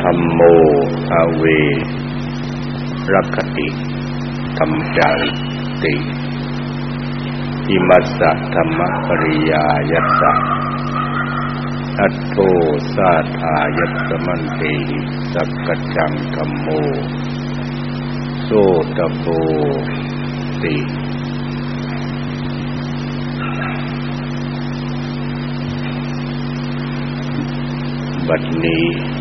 ธรรมโมอาเวรักติธรรมจาริติอิมัสสะธรรมปริยายัสสะอัตโตสาธายัสมันเตสักกจังธรรมโม โสตโบติบัดนี้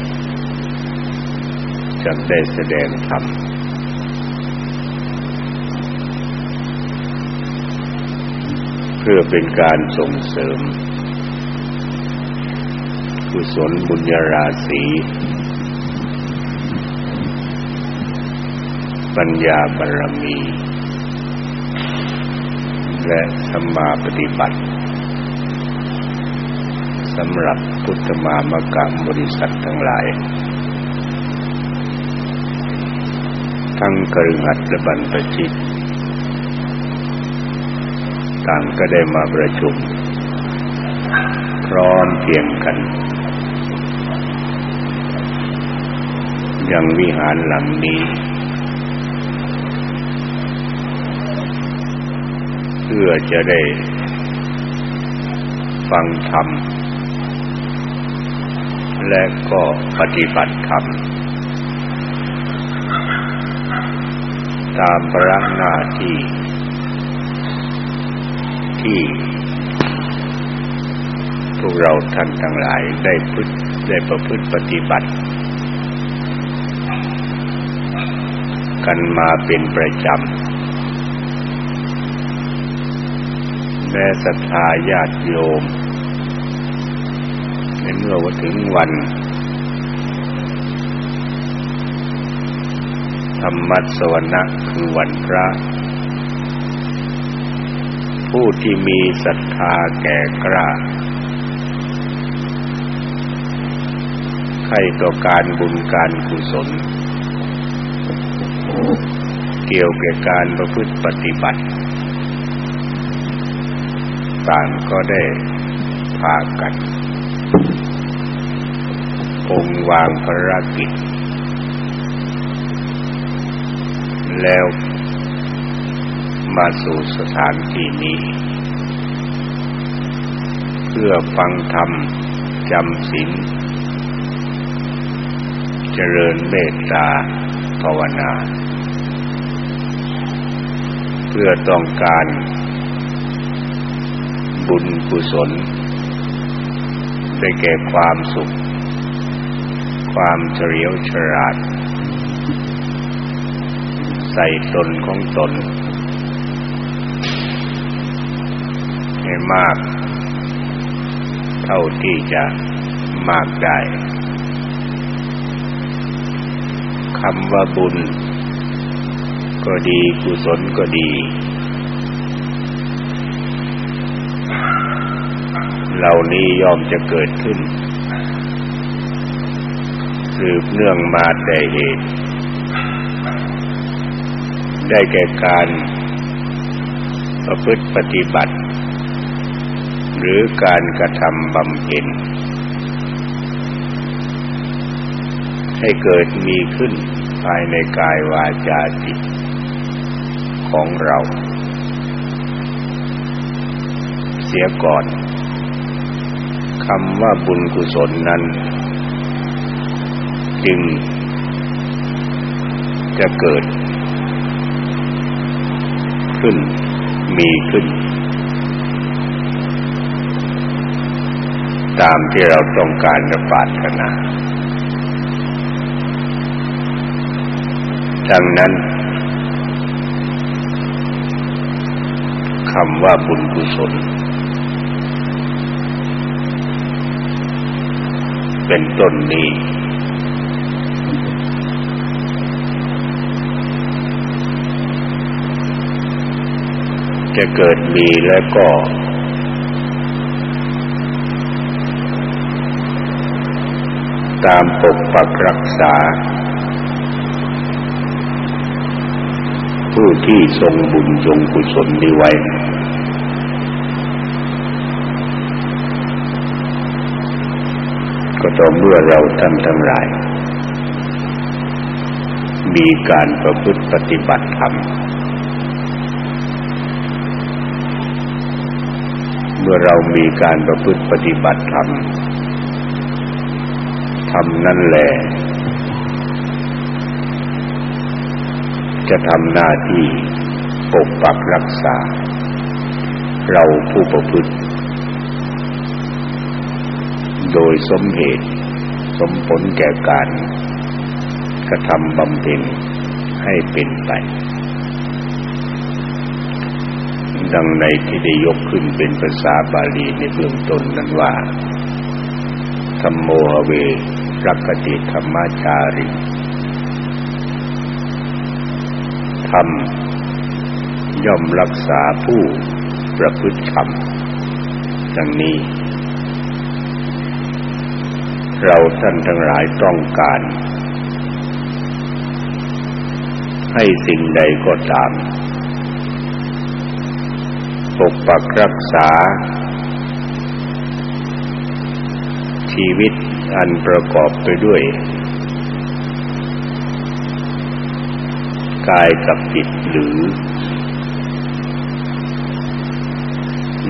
จะได้แสดงธรรมเพื่อเป็นการส่งเสริมกุศลบุญญาราศีปัญญาบารมี และธรรมาปฏิบัติสำหรับพุทธมามกะบริษัททั้งหลาย ทั้งกรึงัดและบรรพชิต ต่างก็ได้มาประชุม พร้อมเพียงกัน ยังวิหารหลังนี้ เพื่อจะได้ ฟังธรรมและก็ปฏิบัติธรรม ตามพระหน้าที่ ที่พวกเราท่านทั้งหลายได้พึ่ได้ประพฤติปฏิบัติ กันมาเป็นประจำและศรัทธาญาติโยม ในเมื่อว่าถึงวัน ธรรมสวนะคือวันพระ ผู้ที่มีศรัทธาแก่กล้าใครต่อการบุญการกุศล เกี่ยวกับการประพฤติปฏิบัติ ต่างก็ได้พากันองวางภารกิจ แล้ว มาสู่สถานที่นี้ เพื่อฟังธรรมจำศีลเจริญเมตตาภาวนา เพื่อต้องการบุญกุศล ได้แก่ความสุข ความเฉลียวฉลาด ใส่ตนของตนให้มาก เท่าที่จะมากได้คำว่าบุญ ก็ดีกุศลก็ดี เหล่านี้ยอมจะเกิดขึ้นสืบเนื่องมาแต่เหตุ ได้แก่การประพฤติปฏิบัติ หรือการกระทำบำเพ็ญให้เกิดมีขึ้นภายในกายวาจาจิตของเรา เสียก่อนคำว่าบุญกุศลนั้น จึงจะเกิด ขึ้น มีขึ้น ตามที่เราต้องการจะปรารถนา ดังนั้นคำว่าบุญกุศล เป็นต้นนี้ จะเกิดมีแล้วก็ ตามปกปักรักษา ผู้ที่ทรงบุญทรงกุศลนี้ไว้ ก็ต่อเมื่อเราท่านทั้งหลาย มีการประพฤติปฏิบัติธรรม เมื่อเรามีการประพฤติปฏิบัติธรรมทำนั่นแหละจะทำหน้าที่ปกปักรักษา เราผู้ประพฤติ โดยสมเหตุ สมผลแก่การกระทำบำเพ็ญให้เป็นไป ดังในที่ได้ยกขึ้นเป็นภาษาบาลีในเบื้องต้นนั้นว่าธรรมโมเวรักติธรรมจาริธรรมย่อมรักษาผู้ประพฤติธรรมดังนี้ เราท่านทั้งหลายต้องการ ให้สิ่งใดก็ตาม ปกปักรักษา ชีวิตอันประกอบไปด้วย กายกับจิตหรือ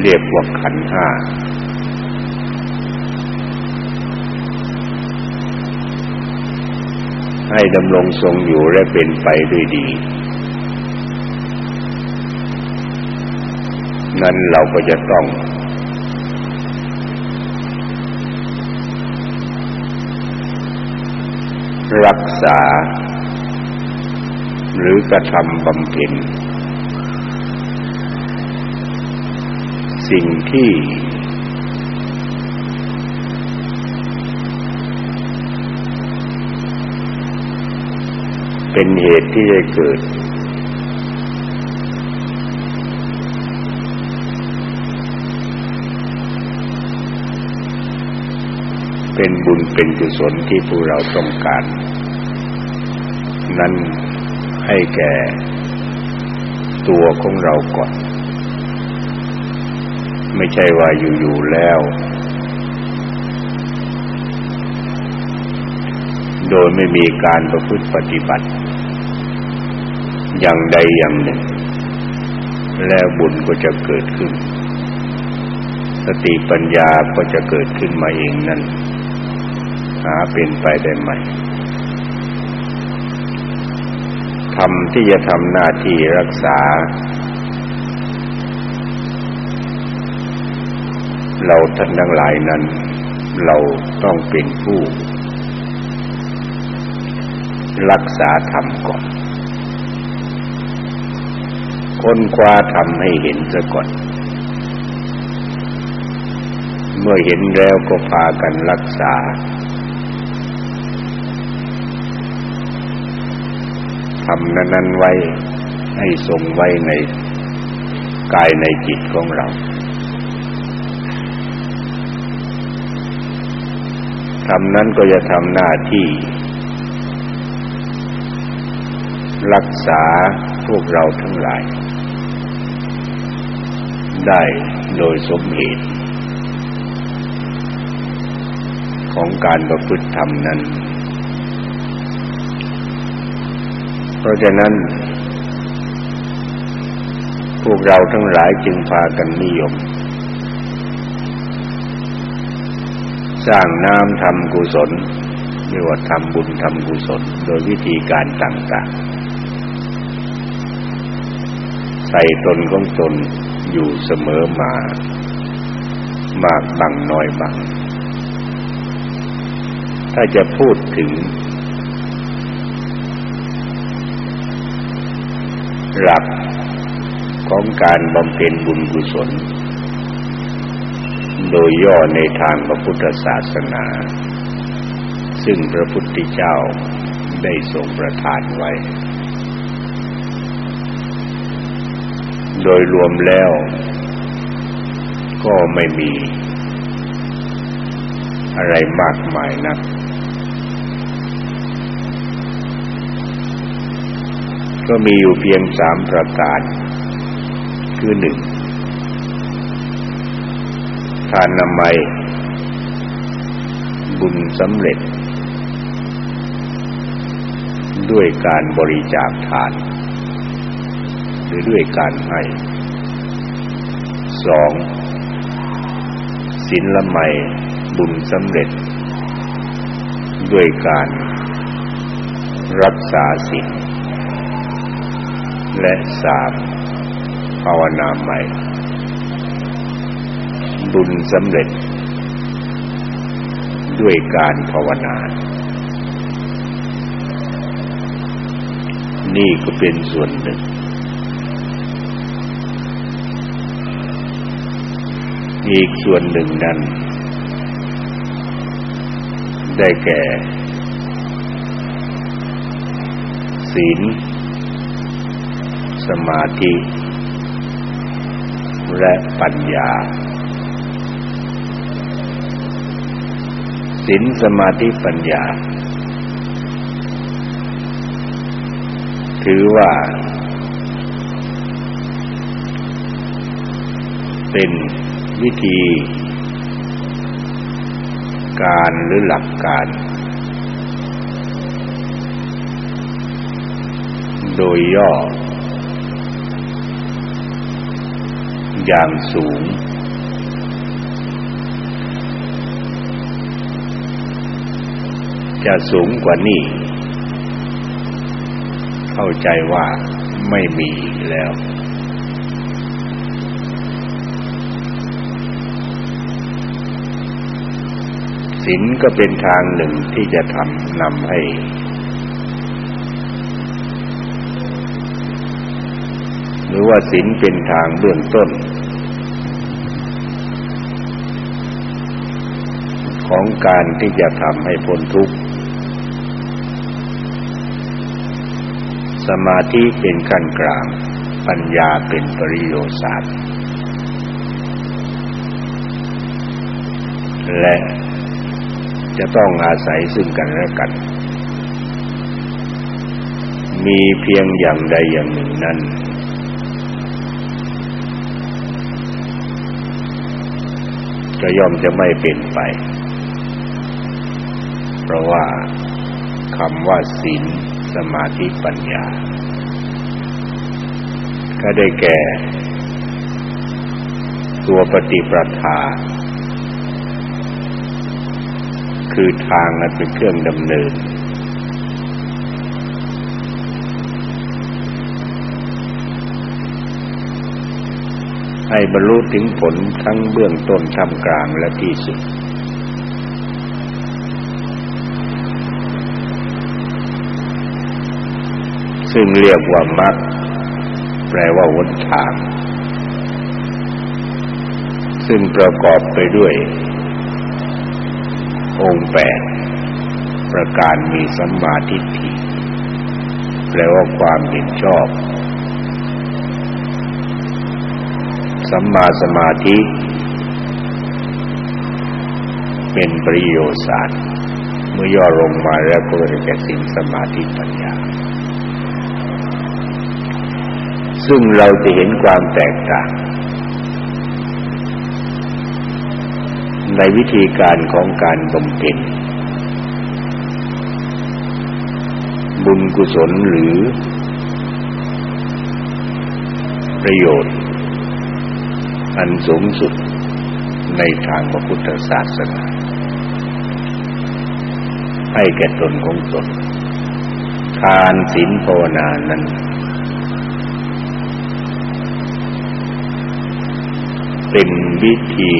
เรียกว่าขันห้าให้ดำรงทรงอยู่และเป็นไปด้วยดี นั้นเราก็จะต้อง รักษา หรือกระทำบำเพ็ญสิ่งที่ เป็นเหตุที่จะเกิด เป็นบุญเป็นกุศลที่พวกเราต้องการ นั้นให้แก่ตัวของเราก่อน ไม่ใช่ว่าอยู่ๆแล้ว โดยไม่มีการประพฤติปฏิบัติ อย่างใดอย่างหนึ่ง แล้วบุญก็จะเกิดขึ้น สติปัญญาก็จะเกิดขึ้นมาเองนั่น หาเป็นไปได้ไหมทำที่จะทำหน้าที่รักษา เราท่านทั้งหลายนั้น เราต้องเป็นผู้ รักษาธรรมก่อนค้นคว้าธรรมให้เห็นซะก่อน เมื่อเห็นแล้วก็พากันรักษา ทำนั้น ๆ ไว้ ให้ทรงไว้ในกายในจิตของเราทำนั้นก็จะทำหน้าที่ รักษาพวกเราทั้งหลาย ได้โดยสมเหตุ ของการประพฤติธรรมนั้น เพราะฉะนั้น พวกเราทั้งหลายจึงพากันนิยม สร้างน้ำทำกุศลเรียกว่าทำบุญทำกุศล โดยวิธีการต่างๆ ใส่ตนของตนอยู่เสมอมา มากบางน้อยบางถ้าจะพูดถึง หลักของการบำเพ็ญบุญกุศล โดยย่อในทางพระพุทธศาสนา ซึ่งพระพุทธเจ้าได้ทรงประทานไว้ โดยรวมแล้ว ก็ไม่มีอะไรมากมายนัก ก็มีอยู่เพียงสามประการ คือหนึ่งทานนามัย บุญสำเร็จ ด้วยการบริจาคทาน หรือด้วยการให้สองศีลละไมบุญสำเร็จ ด้วยการรักษาศีล และสามภาวนาใหม่ บุญสำเร็จ ด้วยการภาวนา นี่ก็เป็นส่วนหนึ่ง อีกส่วนหนึ่งนั้น ได้แก่ ศีล สมาธิ และปัญญาศีลสมาธิปัญญา ถือว่า เป็นวิธี การหรือหลักการ โดยย่อ อย่างสูง จะสูงกว่านี้ เข้าใจว่าไม่มีแล้ว ศีลก็เป็นทางหนึ่งที่จะทำนำให้หรือว่าศีลเป็นทางเบื้องต้น ของการที่จะทำให้พ้นทุกข์ สมาธิเป็นขั้นกลาง ปัญญาเป็นปริโยศาสตร์และจะต้องอาศัยซึ่งกันและกัน มีเพียงอย่างใดอย่างหนึ่งนั้นก็ย่อมจะไม่เป็นไป ราะว่าคำว่าศีลสมาธิปัญญา ก็ได้แก่ ตัวปฏิปทา คือทางนั้นเป็นเครื่องดำเนิน ให้บรรลุถึงผลทั้งเบื้องต้นท่ามกลางและที่สุด ซึ่งเรียกว่ามรรคแปลว่าหนทาง ซึ่งประกอบไปด้วย องค์แปดประการมีสัมมาทิฏฐิแปลว่าความเห็นชอบ สัมมาสมาธิ เป็นปริโยศาสตร์เมื่อย่อลงมาแล้วก็จะแก่สิ่งสมาธิปัญญา ซึ่งเราจะเห็นความแตกต่าง ในวิธีการของการบำเพ็ญบุญกุศลหรือ ประโยชน์ อันสูงสุดในทางพระพุทธศาสนาให้แก่ตนของตนทานศีลภาวนานั้น เป็นวิธี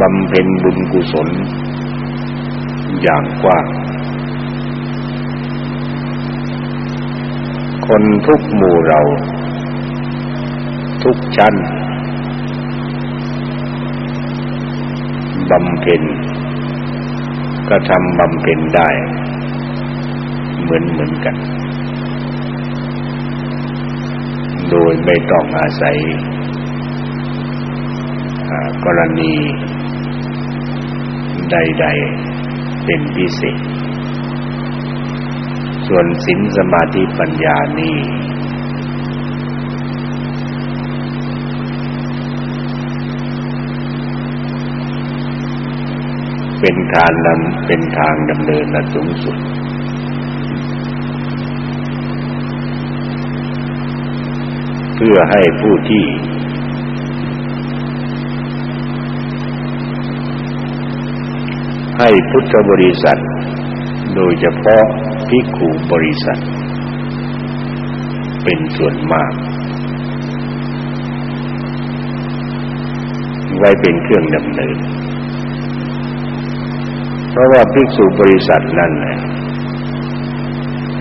บำเพ็ญบุญกุศล อย่างกว้าง คนทุกหมู่เรา ทุกชั้นบำเพ็ญก็ทำบำเพ็ญได้ เหมือนเหมือนกัน โดยไม่ต้องอาศัยกรณีใด ๆ เป็นพิเศษ ส่วนศีลสมาธิปัญญานี้ เป็นทางนำเป็นทางดำเนินอันสูงสุด เพื่อให้ผู้ที่ ให้พุทธบริษัท โดยเฉพาะภิกขุบริษัท เป็นส่วนมาก ไว้เป็นเครื่องดำเนิน เพราะว่าภิกษุบริษัทนั่นแหละ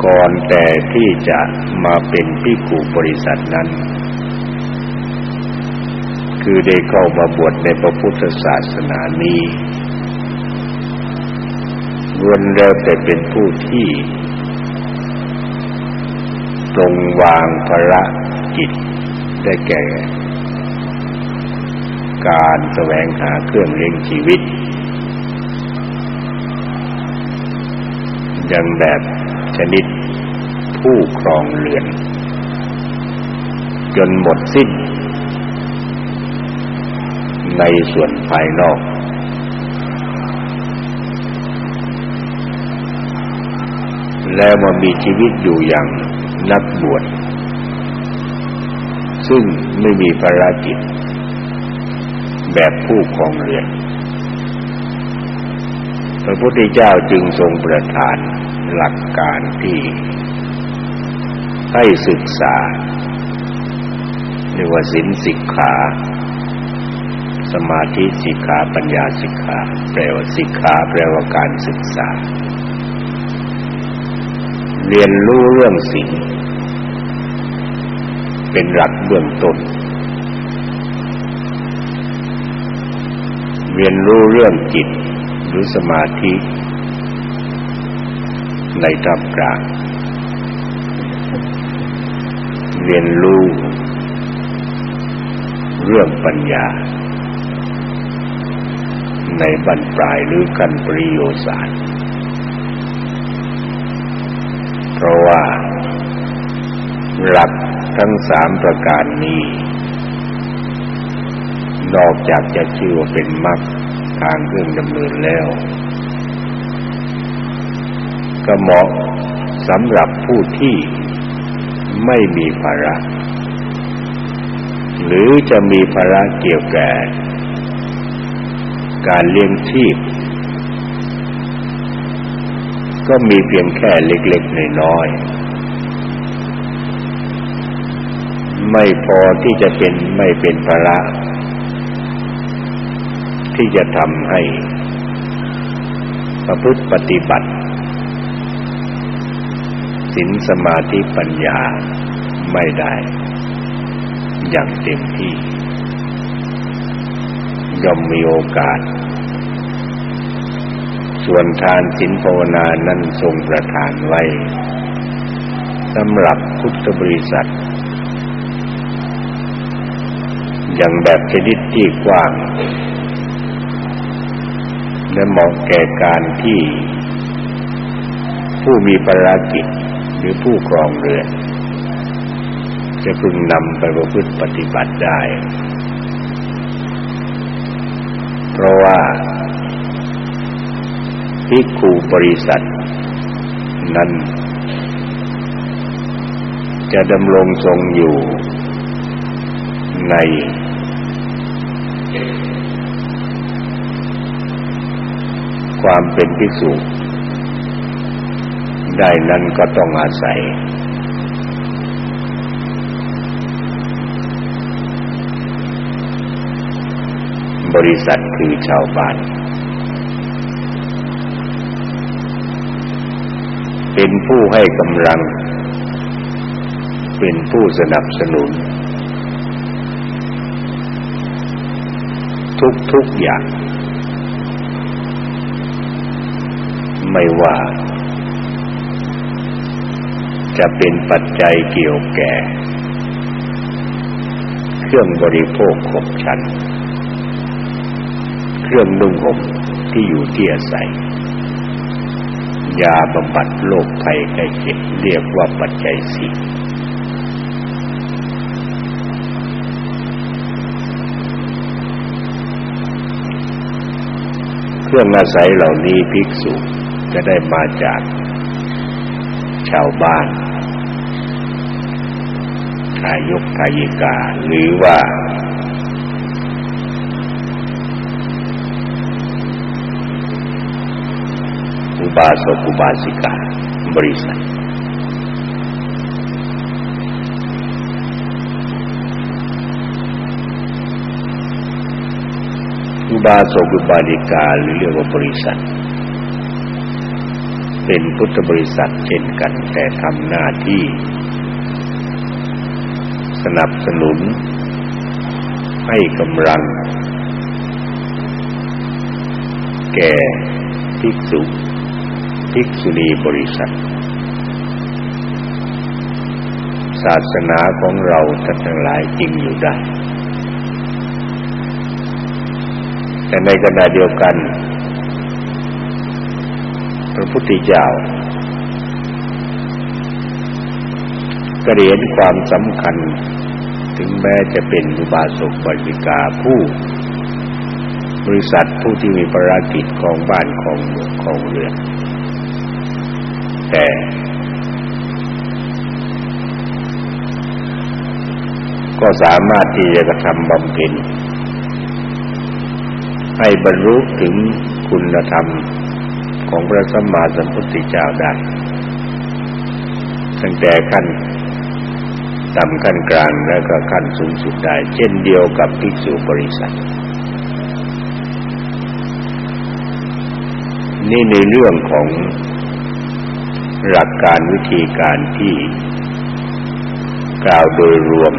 ก่อนแต่ที่จะมาเป็นภิกขุบริษัทนั้น คือได้เข้ามาบวชในพระพุทธศาสนานี้ล้วนแล้วแต่เป็นผู้ที่ตรงวางภาระจิตได้แก่ การแสวงหาเครื่องเลี้ยงชีวิตยังแบบ ผู้ครองเรือน จนหมดสิ้น ในส่วนภายนอก แล้วมามีชีวิตอยู่อย่างนักบวชซึ่งไม่มีภารกิจ แบบผู้ครองเรือน พระพุทธเจ้าจึงทรงประทานหลักการที่ ให้ศึกษาเรียกว่าสินสิกขา สมาธิสิกขาปัญญาสิกขาแปลว่าสิกขาแปลว่าการศึกษา เรียนรู้เรื่องสิ่งเป็นหลักเบื้องต้น เรียนรู้เรื่องจิตหรือสมาธิในท่ามกลาง เรียนรู้ เรื่องปัญญา ในบรรปลายหรือกันปริโยสารเพราะว่า หลักทั้งสามประการนี้ นอกจากจะชื่อว่าเป็นมรรคทางเครื่องดำเนินแล้ว ก็เหมาะสำหรับผู้ที่ ไม่มีภาระ หรือจะมีภาระเกี่ยวกับการเลี้ยงชีพ ก็มีเพียงแค่เล็กๆน้อยๆไม่พอที่จะเป็นไม่เป็นภาระ ที่จะทำให้ประพฤติปฏิบัติ ศีลสมาธิปัญญาไม่ได้ อย่างเต็มที่ ย่อมมีโอกาส ส่วนทานศีลภาวนานั้นทรงประทานไว้สำหรับพุทธบริษัท อย่างแบบชนิดที่กว้าง และเหมาะแก่การที่ผู้มีภารกิจ หรือผู้ครองเรือน จะพึงนำไปประพฤติปฏิบัติได้ เพราะว่าภิกขุบริษัท นั้น จะดำรงทรงอยู่ในความเป็นภิกษุ ได้นั้นก็ต้องอาศัย บริษัทคือชาวบ้าน เป็นผู้ให้กำลัง เป็นผู้สนับสนุน ทุกๆอย่าง ไม่ว่า จะเป็นปัจจัยเกี่ยวแก่ เครื่องบริโภคขบชัน เครื่องนุ่งห่มที่อยู่ที่อาศัยยาบำบัดโรคภัยไข้เจ็บเรียกว่าปัจจัยสี่เครื่องอาศัยเหล่านี้ภิกษุจะได้มาจากชาวบ้านายกทายิกา หรือว่า อุบาสกอุบาสิกา บริษัท อุบาสกอุบาสิกา หรือเรียกว่าบริษัทเป็นพุทธบริษัทเช่นกันแต่ทำหน้าที่ สนับสนุน ให้กำลัง แก่ภิกษุ ภิกษุณีบริษัท ศาสนาของเราท่านทั้งหลายจริงอยู่ได้ แต่ในขณะเดียวกัน พระพุทธเจ้า ก็เรียนความสำคัญ ถึงแม้จะเป็นอุบาสกบริกาผู้ บริษัทผู้ที่มีภารกิจของบ้านของเมืองของเรือนแต่ก็สามารถที่จะกระทำบำเพ็ญให้บรรลุถึงคุณธรรมของพระสัมมาสัมพุทธเจ้าได้ ตั้งแต่ขั้น ต่ำขั้นกลางและก็ขั้นสูงสุดได้ เช่นเดียวกับภิกษุบริษัทนี่ในเรื่องของหลักการวิธีการที่กล่าวโดยรวม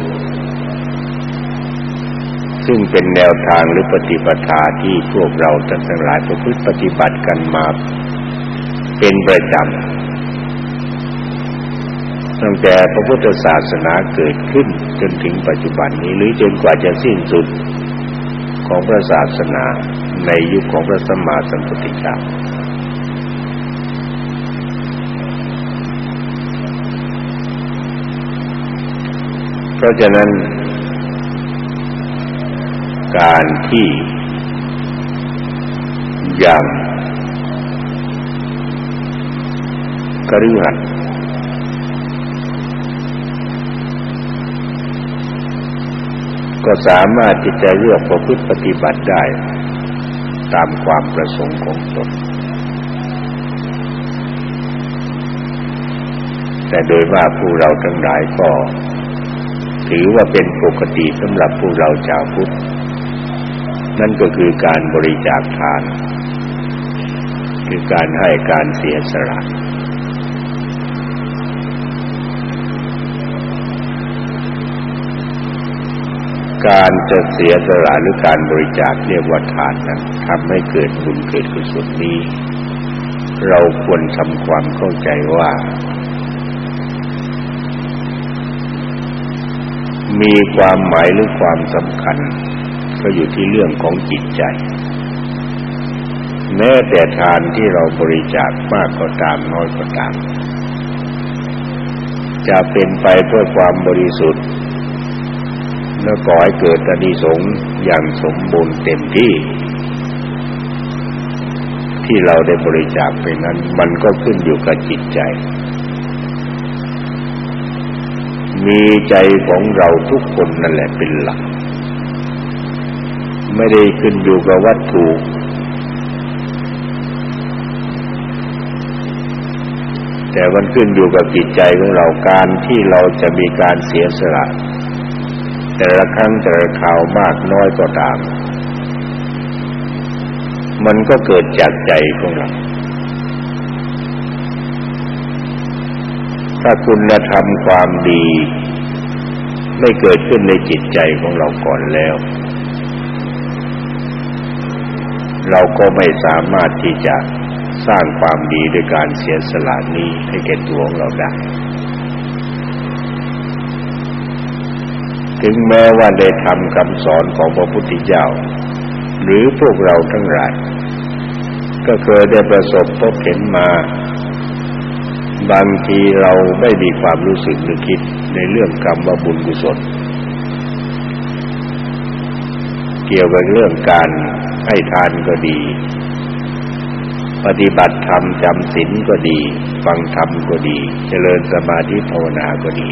ซึ่งเป็นแนวทางหรือปฏิปทาที่พวกเราทั้งหลายประพฤติปฏิบัติกันมาเป็นประจำ ตั้งแต่พระพุทธศาสนาเกิดขึ้นจนถึงปัจจุบันนี้หรือจนกว่าจะสิ้นสุดของพระศาสนาในยุคของพระสัมมาสัมพุทธเจ้าเพราะฉะนั้น การที่ยังกริหัด ก็สามารถที่จะเลือกประพฤติปฏิบัติได้ ตามความประสงค์ของตน แต่โดยว่าผู้เราทั้งหลายก็ ถือว่าเป็นปกติสำหรับพวกเราชาวพุทธ นั่นก็คือการบริจาคทาน คือการให้การเสียสละ การจะเสียสละหรือการบริจาคเรียกว่าทานนั้นทำให้เกิดบุญเกิดกุศลนี้ เราควรทำความเข้าใจว่า มีความหมายหรือความสำคัญ ก็อยู่ที่เรื่องของจิตใจ แม้แต่ทานที่เราบริจาคมากก็ตามน้อยก็ตามจะเป็นไปเพื่อความบริสุทธิ์ และก่อให้เกิดอนิสงส์อย่างสมบูรณ์เต็มที่ ที่เราได้บริจาคไปนั้น มันก็ขึ้นอยู่กับจิตใจ มีใจของเราทุกคนนั่นแหละเป็นหลัก ไม่ได้ขึ้นอยู่กับวัตถุแต่มันขึ้นอยู่กับจิตใจของเราการที่เราจะมีการเสียสละ แต่ละครั้งแต่ละคราวมากน้อยก็ตาม มันก็เกิดจากใจของเรา ถ้าคุณธรรมความดี ไม่เกิดขึ้นในจิตใจของเราก่อนแล้ว เราก็ไม่สามารถที่จะสร้างความดีด้วยการเสียสละนี้ให้แก่ตัวของเราได้ ถึงแม้ว่าได้ทำคำสอนของพระพุทธเจ้า หรือพวกเราทั้งหลาย ก็เคยได้ประสบพบเห็นมา บางทีเราไม่มีความรู้สึกหรือคิดในเรื่องกรรมว่าบุญกุศล เกี่ยวกับเรื่องการให้ทานก็ดี ปฏิบัติธรรมจำศีลก็ดี ฟังธรรมก็ดี เจริญสมาธิภาวนาก็ดี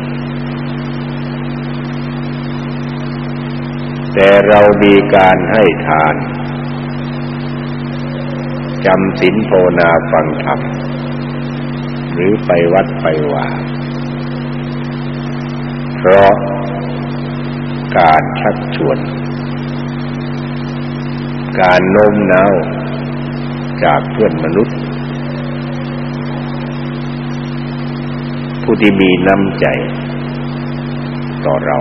แต่เรามีการให้ทานจำศีลภาวนาฟังธรรม หรือไปวัดไปว่า เพราะการชักชวน การโน้มน้าวจากเพื่อนมนุษย์ ผู้ที่มีน้ำใจต่อเรา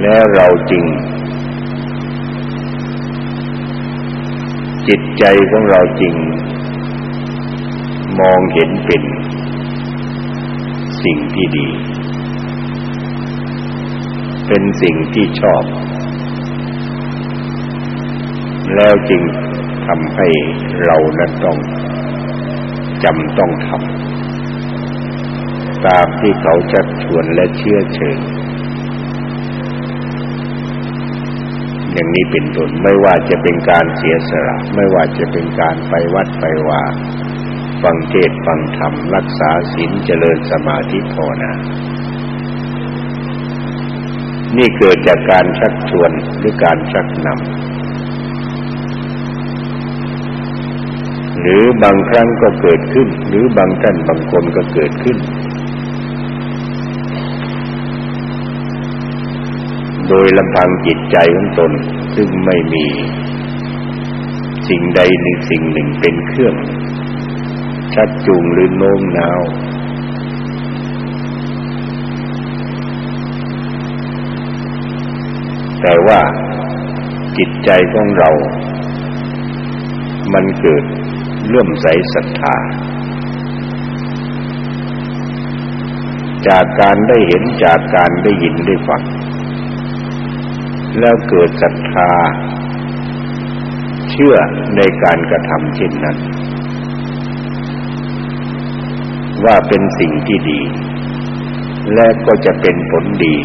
แล้เราจริง จิตใจของเราจริง มองเห็นเป็นสิ่งที่ดี เป็นสิ่งที่ชอบ แล้วจึงทำให้เรานั้นต้องจำต้องทำตามที่เขาชักชวนและเชื่อเชิญ อย่างนี้เป็นต้นไม่ว่าจะเป็นการเสียสละ ไม่ว่าจะเป็นการไปวัดไปว่าฟังเทศฟังธรรมรักษาศีลเจริญสมาธิภาวนานี่เกิดจากการชักชวนหรือการชักนำหรือบางครั้งก็เกิดขึ้น หรือบางท่านบางคนก็เกิดขึ้น โดยลำพังจิตใจของตนซึ่งไม่มี สิ่งใดหรือสิ่งหนึ่งเป็นเครื่อง ชักจูงหรือโน้มน้าวแต่ว่าจิตใจของเรา มันเกิดเลื่อมใสศรัทธา จากการได้เห็นจากการได้ยินได้ฟัง แล้วเกิดศรัทธา เชื่อในการกระทำเช่นนั้น ว่าเป็นสิ่งที่ดี และก็จะเป็นผลดี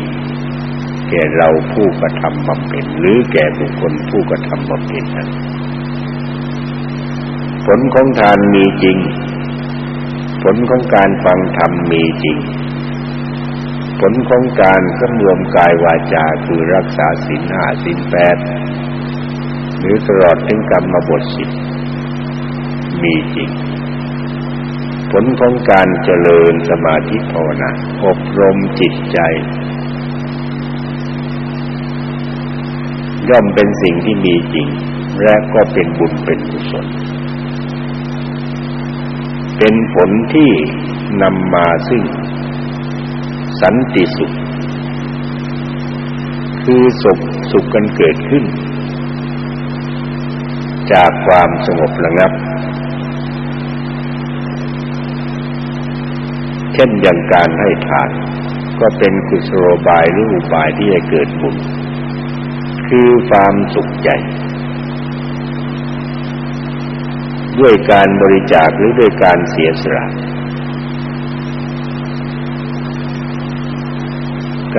แก่เราผู้กระทำบำเพ็ญหรือแก่บุคคลผู้กระทำบำเพ็ญนั้นผลของทานมีจริง ผลของการฟังธรรมมีจริง ผลของการสำรวมกายวาจาคือรักษาศีลห้าศีลแปดหรือตลอดถึงกรรมบทสิบมีจริง ผลของการเจริญสมาธิภาวนาอบรมจิตใจ ย่อมเป็นสิ่งที่มีจริง และก็เป็นบุญเป็นกุศล เป็นผลที่นำมาซึ่ง สันติสุข คือสุขสุขกันเกิดขึ้น จากความสงบระงับ เช่นอย่างการให้ทานก็เป็นกุศโลบายหรืออุบายที่จะเกิดบุญ คือความสุขใจ ด้วยการบริจาคหรือด้วยการเสียสละ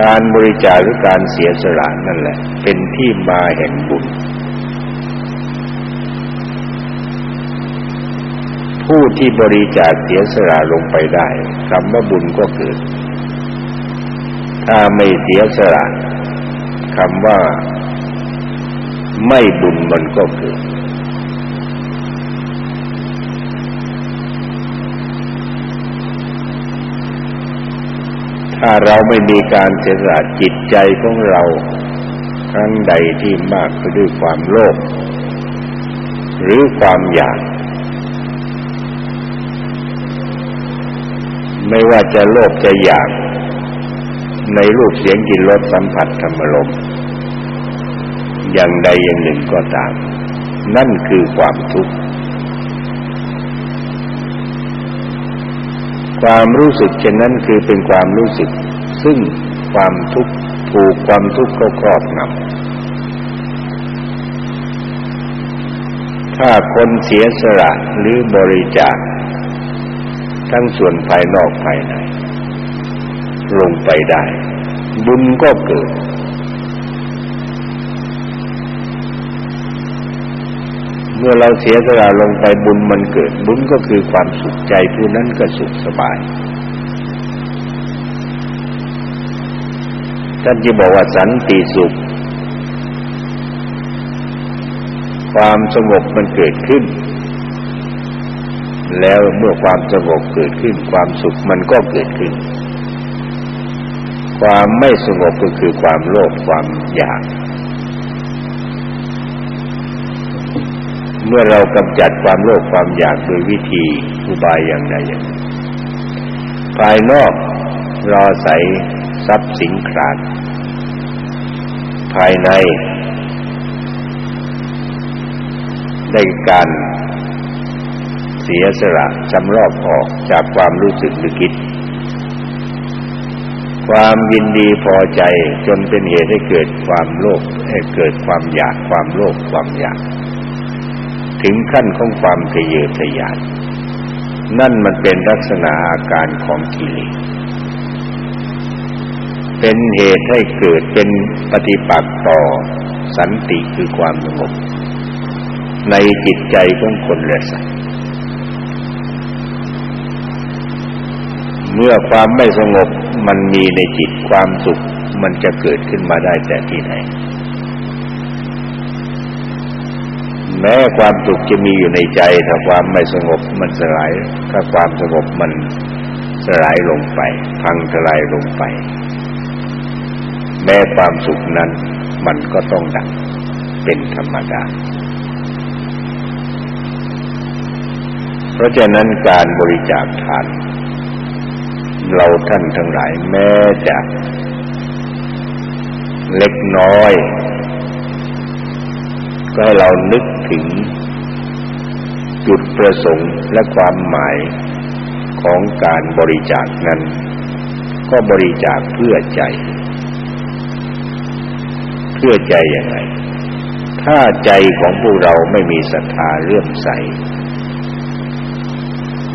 การบริจาคหรือการเสียสละนั่นแหละ เป็นที่มาแห่งบุญ ผู้ที่บริจาคเสียสละลงไปได้คำว่าบุญก็เกิด ถ้าไม่เสียสละคำว่าไม่บุญมันก็เกิด ถ้าเราไม่มีการเจริญจิตใจของเราครั้งใดที่มากไปด้วยความโลภหรือความอยาก ไม่ว่าจะโลภจะอยาก ในรูปเสียงกลิ่นรสสัมผัสธรรมลมอย่างใดอย่างหนึ่งก็ตาม นั่นคือความทุกข์ ความรู้สึกเช่นนั้นคือเป็นความรู้สึก ซึ่งความทุกข์ถูกความทุกข์ก็ครอบงำถ้าคนเสียสละหรือบริจาคทั้งส่วนภายนอกภายใน ลงไปได้ บุญก็เกิด เมื่อเราเสียสละลงไปบุญมันเกิด บุญก็คือความสุขใจผู้นั้นก็สุขสบาย ท่านจะบอกว่าสันติสุข ความสงบมันเกิดขึ้น แล้วเมื่อความสงบเกิดขึ้น ความสุขมันก็เกิดขึ้น ความไม่สงบก็คือความโลภความอยาก เมื่อเรากำจัดความโลภความอยากโดยวิธีอุบายอย่างใดอย่างหนึ่งภายนอกรอใสทรัพย์สินขาด ภายใน ได้การเสียสละจำรอบออกจากความรู้สึกหรือคิด ความยินดีพอใจจนเป็นเหตุให้เกิดความโลภให้เกิดความอยากความโลภความอยาก ถึงขั้นของความทะเยอทะยาน นั่นมันเป็นลักษณะอาการของกิเลสเป็นเหตุให้เกิดเป็นปฏิปักษ์ต่อสันติคือความสงบในจิตใจของคนและสัตว์เมื่อความไม่สงบมันมีในจิตความสุขมันจะเกิดขึ้นมาได้แต่ที่ไหน แม้ความสุขจะมีอยู่ในใจถ้าความไม่สงบมันสลาย ถ้าความสงบมันสลายลงไป พังทลายลงไป แม้ความสุขนั้นมันก็ต้องดับเป็นธรรมดา เพราะฉะนั้นการบริจาคทาน เราท่านทั้งหลายแม้จะเล็กน้อย ก็ให้เรานึก ถึง จุดประสงค์และความหมายของการบริจาคนั้น ก็บริจาคเพื่อใจ เพื่อใจยังไง ถ้าใจของพวกเราไม่มีศรัทธาเลื่อมใส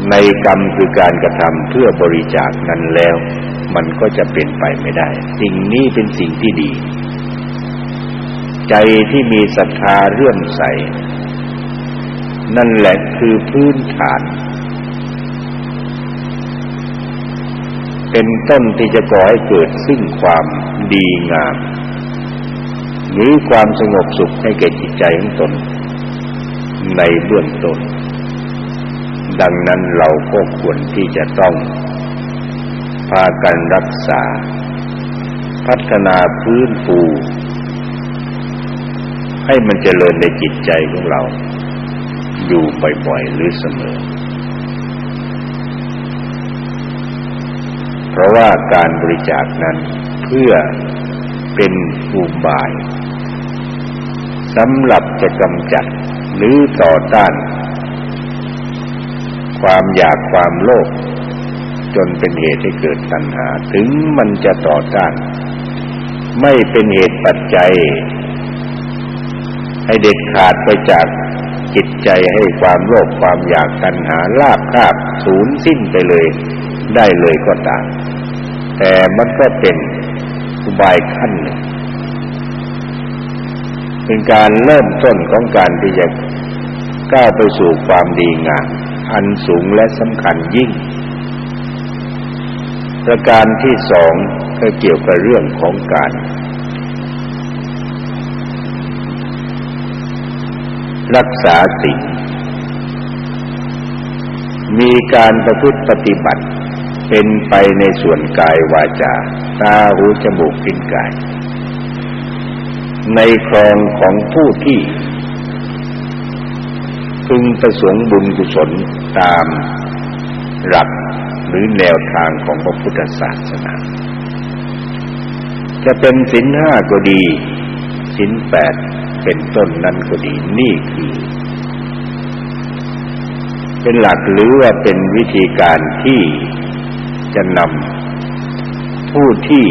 ในกรรมคือการกระทำเพื่อบริจาคนั้นแล้ว มันก็จะเป็นไปไม่ได้ สิ่งนี้เป็นสิ่งที่ดี ใจที่มีศรัทธาเรื่อมใส นั่นแหละคือพื้นฐาน เป็นต้นที่จะก่อให้เกิดซึ่งความดีงาม หรือความสงบสุขให้แก่จิตใจของตน ในเบื้องต้น ดังนั้นเราก็ควรที่จะต้องพากันรักษา พัฒนาพื้นฟู ให้มันเจริญในจิตใจของเรา อยู่บ่อยๆหรือเสมอ เพราะว่าการบริจาคนั้นเพื่อเป็นอุบายสำหรับจะกำจัดหรือต่อต้าน ความอยากความโลภจนเป็นเหตุให้เกิดตัณหา ถึงมันจะต่อต้าน ไม่เป็นเหตุปัจจัย ให้เด็ดขาดไปจากจิตใจให้ความโลภความอยากตัณหาลาบคาบสูญสิ้นไปเลย ได้เลยก็ตามแต่มันก็เป็นอุบายขั้นหนึ่งเป็นการเริ่มต้นของการที่จะก้าวไปสู่ความดีงามอันสูงและสำคัญยิ่ง ประการที่สองก็เกี่ยวกับเรื่องของการ รักษาสิ่งมีการประพฤติปฏิบัติเป็นไปในส่วนกายวาจา ตาหูจมูกลิ้นกาย ในครองของผู้ที่ พึงประสงค์บุญกุศลตามหลักหรือแนวทางของพระพุทธศาสนา จะเป็นสินห้าก็ดีสินแปด เป็นต้นนั้นก็ดีนี่คือ เป็นหลักหรือว่าเป็นวิธีการที่จะนำผู้ที่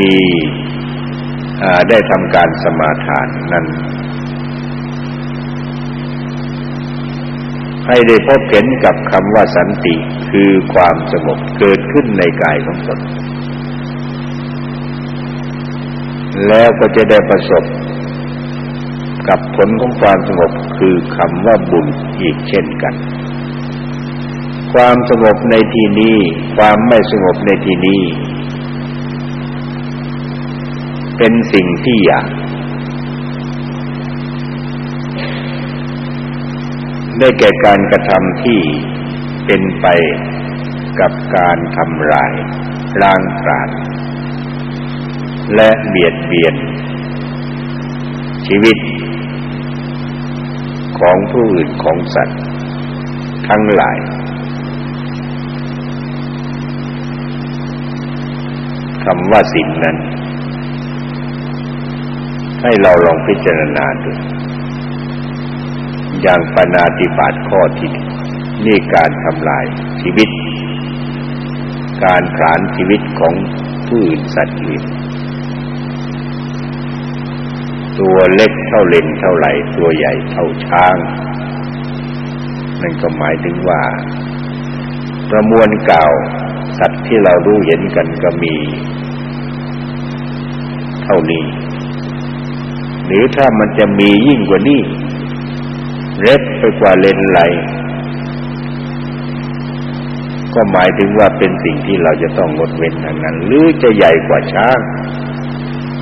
มีได้ทำการสมาทานนั้น ให้ได้พบเห็นกับคำว่าสันติคือความสงบเกิดขึ้นในกายของตนแล้วก็จะได้ประสบ กับผลของความสงบคือคำว่าบุญอีกเช่นกัน ความสงบในที่นี้ ความไม่สงบในที่นี้ เป็นสิ่งที่อยากได้แก่การกระทำที่เป็นไปกับการทำลายร่างกายและเบียดเบียนชีวิต ของผู้อื่นของสัตว์ ทั้งหลาย คำว่าสิ่งนั้น ให้เราลองพิจารณาดู อย่างปนาติบาตข้อที่นี่การทำลายชีวิต การผลานชีวิตของผู้อื่นสัตว์อื่น ตัวเล็กเท่าเลนเท่าไหร่ตัวใหญ่เท่าช้าง นั่นก็หมายถึงว่า ประมวลกล่าวสัตว์ที่เรารู้เห็นกันก็มี เท่านี้ หรือถ้ามันจะมียิ่งกว่านี้เล็กไปกว่าเลนไหล ก็หมายถึงว่าเป็นสิ่งที่เราจะต้องงดเว้นทางนั้น หรือจะใหญ่กว่าช้าง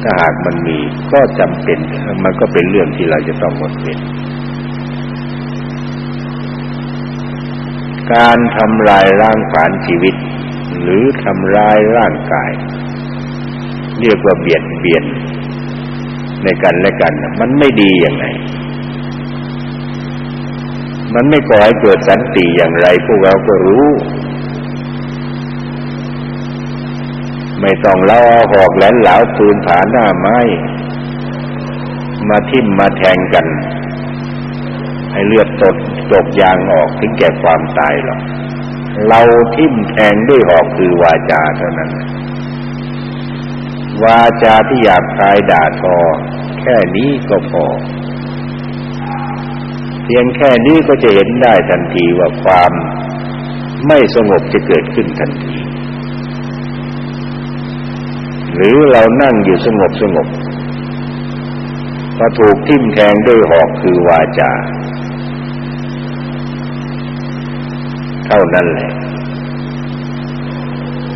ถ้าหากมันมีก็จำเป็นมันก็เป็นเรื่องที่เราจะต้องงดเว้นการทำลายร่างผานชีวิต หรือทำลายร่างกาย เรียกว่าเบียดเบียนในกันและกัน มันไม่ดีอย่างไรมันไม่ก่อให้เกิดสันติอย่างไร พวกเราก็รู้ ไม่ต้องเล่าหอกแหลนเหลาปืนผาหน้าไม้ มาทิ่มมาแทงกัน ให้เลือดตดตกยางออกถึงแก่ความตายหรอกเราทิ่มแทงด้วยหอกคือวาจาเท่านั้น วาจาที่อยากตายด่าทอ แค่นี้ก็พอ เพียงแค่นี้ก็จะเห็นได้ทันทีว่าความไม่สงบจะเกิดขึ้นทันที หรือเรานั่งอยู่สงบสงบพอถูกทิ่มแทงด้วยหอกคือวาจา เท่านั้นแหละ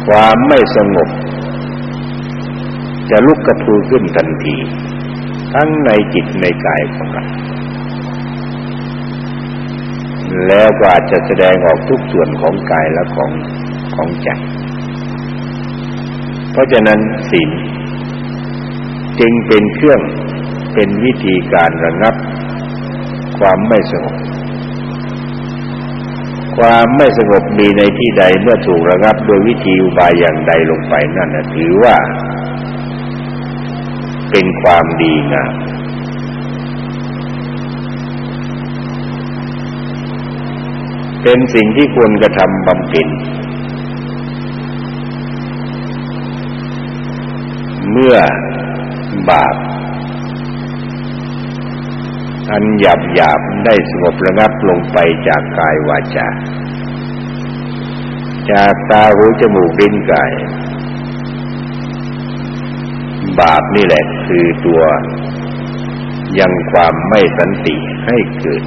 ความไม่สงบ จะลุกกระพือขึ้นทันที ทั้งในจิตในกายของเราแล้วก็อาจจะแสดงออกทุกส่วนของกายและของของใจ เพราะฉะนั้นศีลจึงเป็นเครื่องเป็นวิธีการระงับ ความไม่สงบ ความไม่สงบมีในที่ใดเมื่อถูกระงับโดยวิธีอุบายอย่างใดลงไปนั่นถือว่า เป็นความดีงามเป็นสิ่งที่ควรกระทำบำเพ็ญเมื่อบาปอันหยาบหยาบได้สงบระงับลงไปจากกายวาจาจากตาหูจมูกลิ้นกาย บาปนี่แหละคือตัว ยังความไม่สันติให้เกิด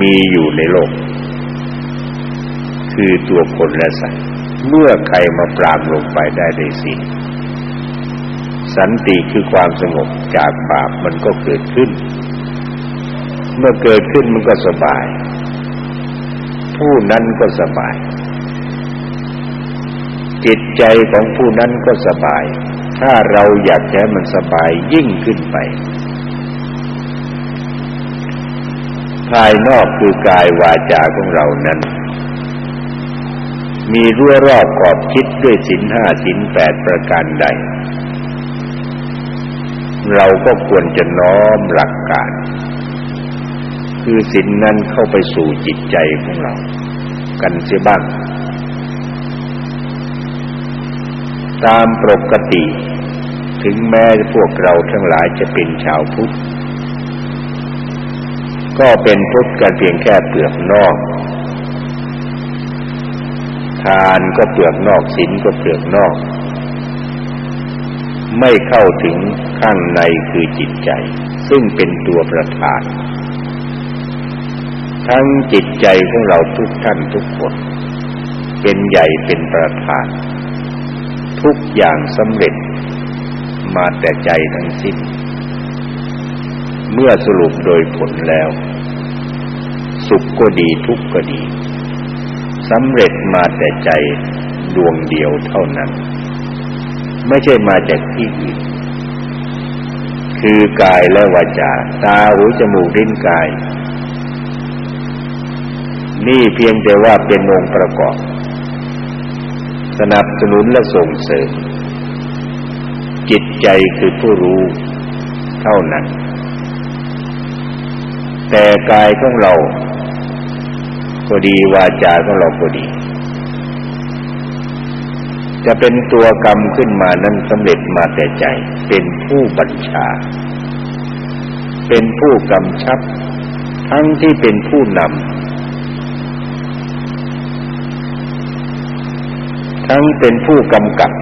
มีอยู่ในโลก คือตัวคนและสัตว์เมื่อใครมาปราบลงไปได้ในสิ่ง สันติคือความสงบจากบาปมันก็เกิดขึ้น เมื่อเกิดขึ้นมันก็สบาย ผู้นั้นก็สบาย จิตใจของผู้นั้นก็สบาย ถ้าเราอยากให้มันสบายยิ่งขึ้นไป ภายนอกคือกายวาจาของเรานั้นมีรั้วรอบขอบคิดด้วยสินห้าสินแปดประการใด เราก็ควรจะน้อมหลักการ คือศีลนั้นเข้าไปสู่จิตใจของเรา กันเสียบ้าง ตามปกติ ถึงแม้พวกเราทั้งหลายจะเป็นชาวพุทธ ก็เป็นพุทธกันเพียงแค่เปลือกนอก ทานก็เปลือกนอกศีลก็เปลือกนอก ไม่เข้าถึงข้างในคือจิตใจ ซึ่งเป็นตัวประธาน ทั้งจิตใจของเราทุกท่านทุกคน เป็นใหญ่เป็นประธาน ทุกอย่างสำเร็จมาแต่ใจทั้งสิ้น เมื่อสรุปโดยผลแล้ว สุขก็ดีทุกข์ก็ดีสำเร็จมาแต่ใจดวงเดียวเท่านั้น ไม่ใช่มาจากที่อื่นคือกายและวาจา ตาหูจมูกลิ้นกาย นี่เพียงแต่ว่าเป็นองค์ประกอบ สนับสนุนและส่งเสริม จิตใจคือผู้รู้เท่านั้น แต่กายของเราก็ดีวาจาของเราก็ดี จะเป็นตัวกรรมขึ้นมานั้นสำเร็จมาแต่ใจ เป็นผู้บัญชา เป็นผู้กำชับ ทั้งที่เป็นผู้นำทั้งเป็นผู้กำกับ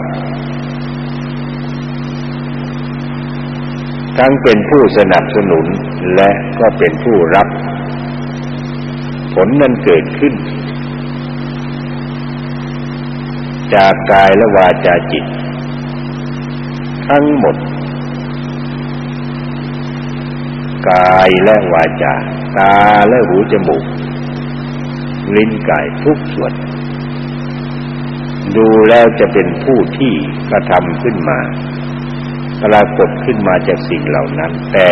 ทั้งเป็นผู้สนับสนุนและก็เป็นผู้รับ ผลนั้นเกิดขึ้น จากกายและวาจาจิต ทั้งหมด กายและวาจา ตาและหูจมูก ลิ้นกายทุกส่วน ดูแล้วจะเป็นผู้ที่กระทำขึ้นมาปรากฏขึ้นมาจากสิ่งเหล่านั้น แต่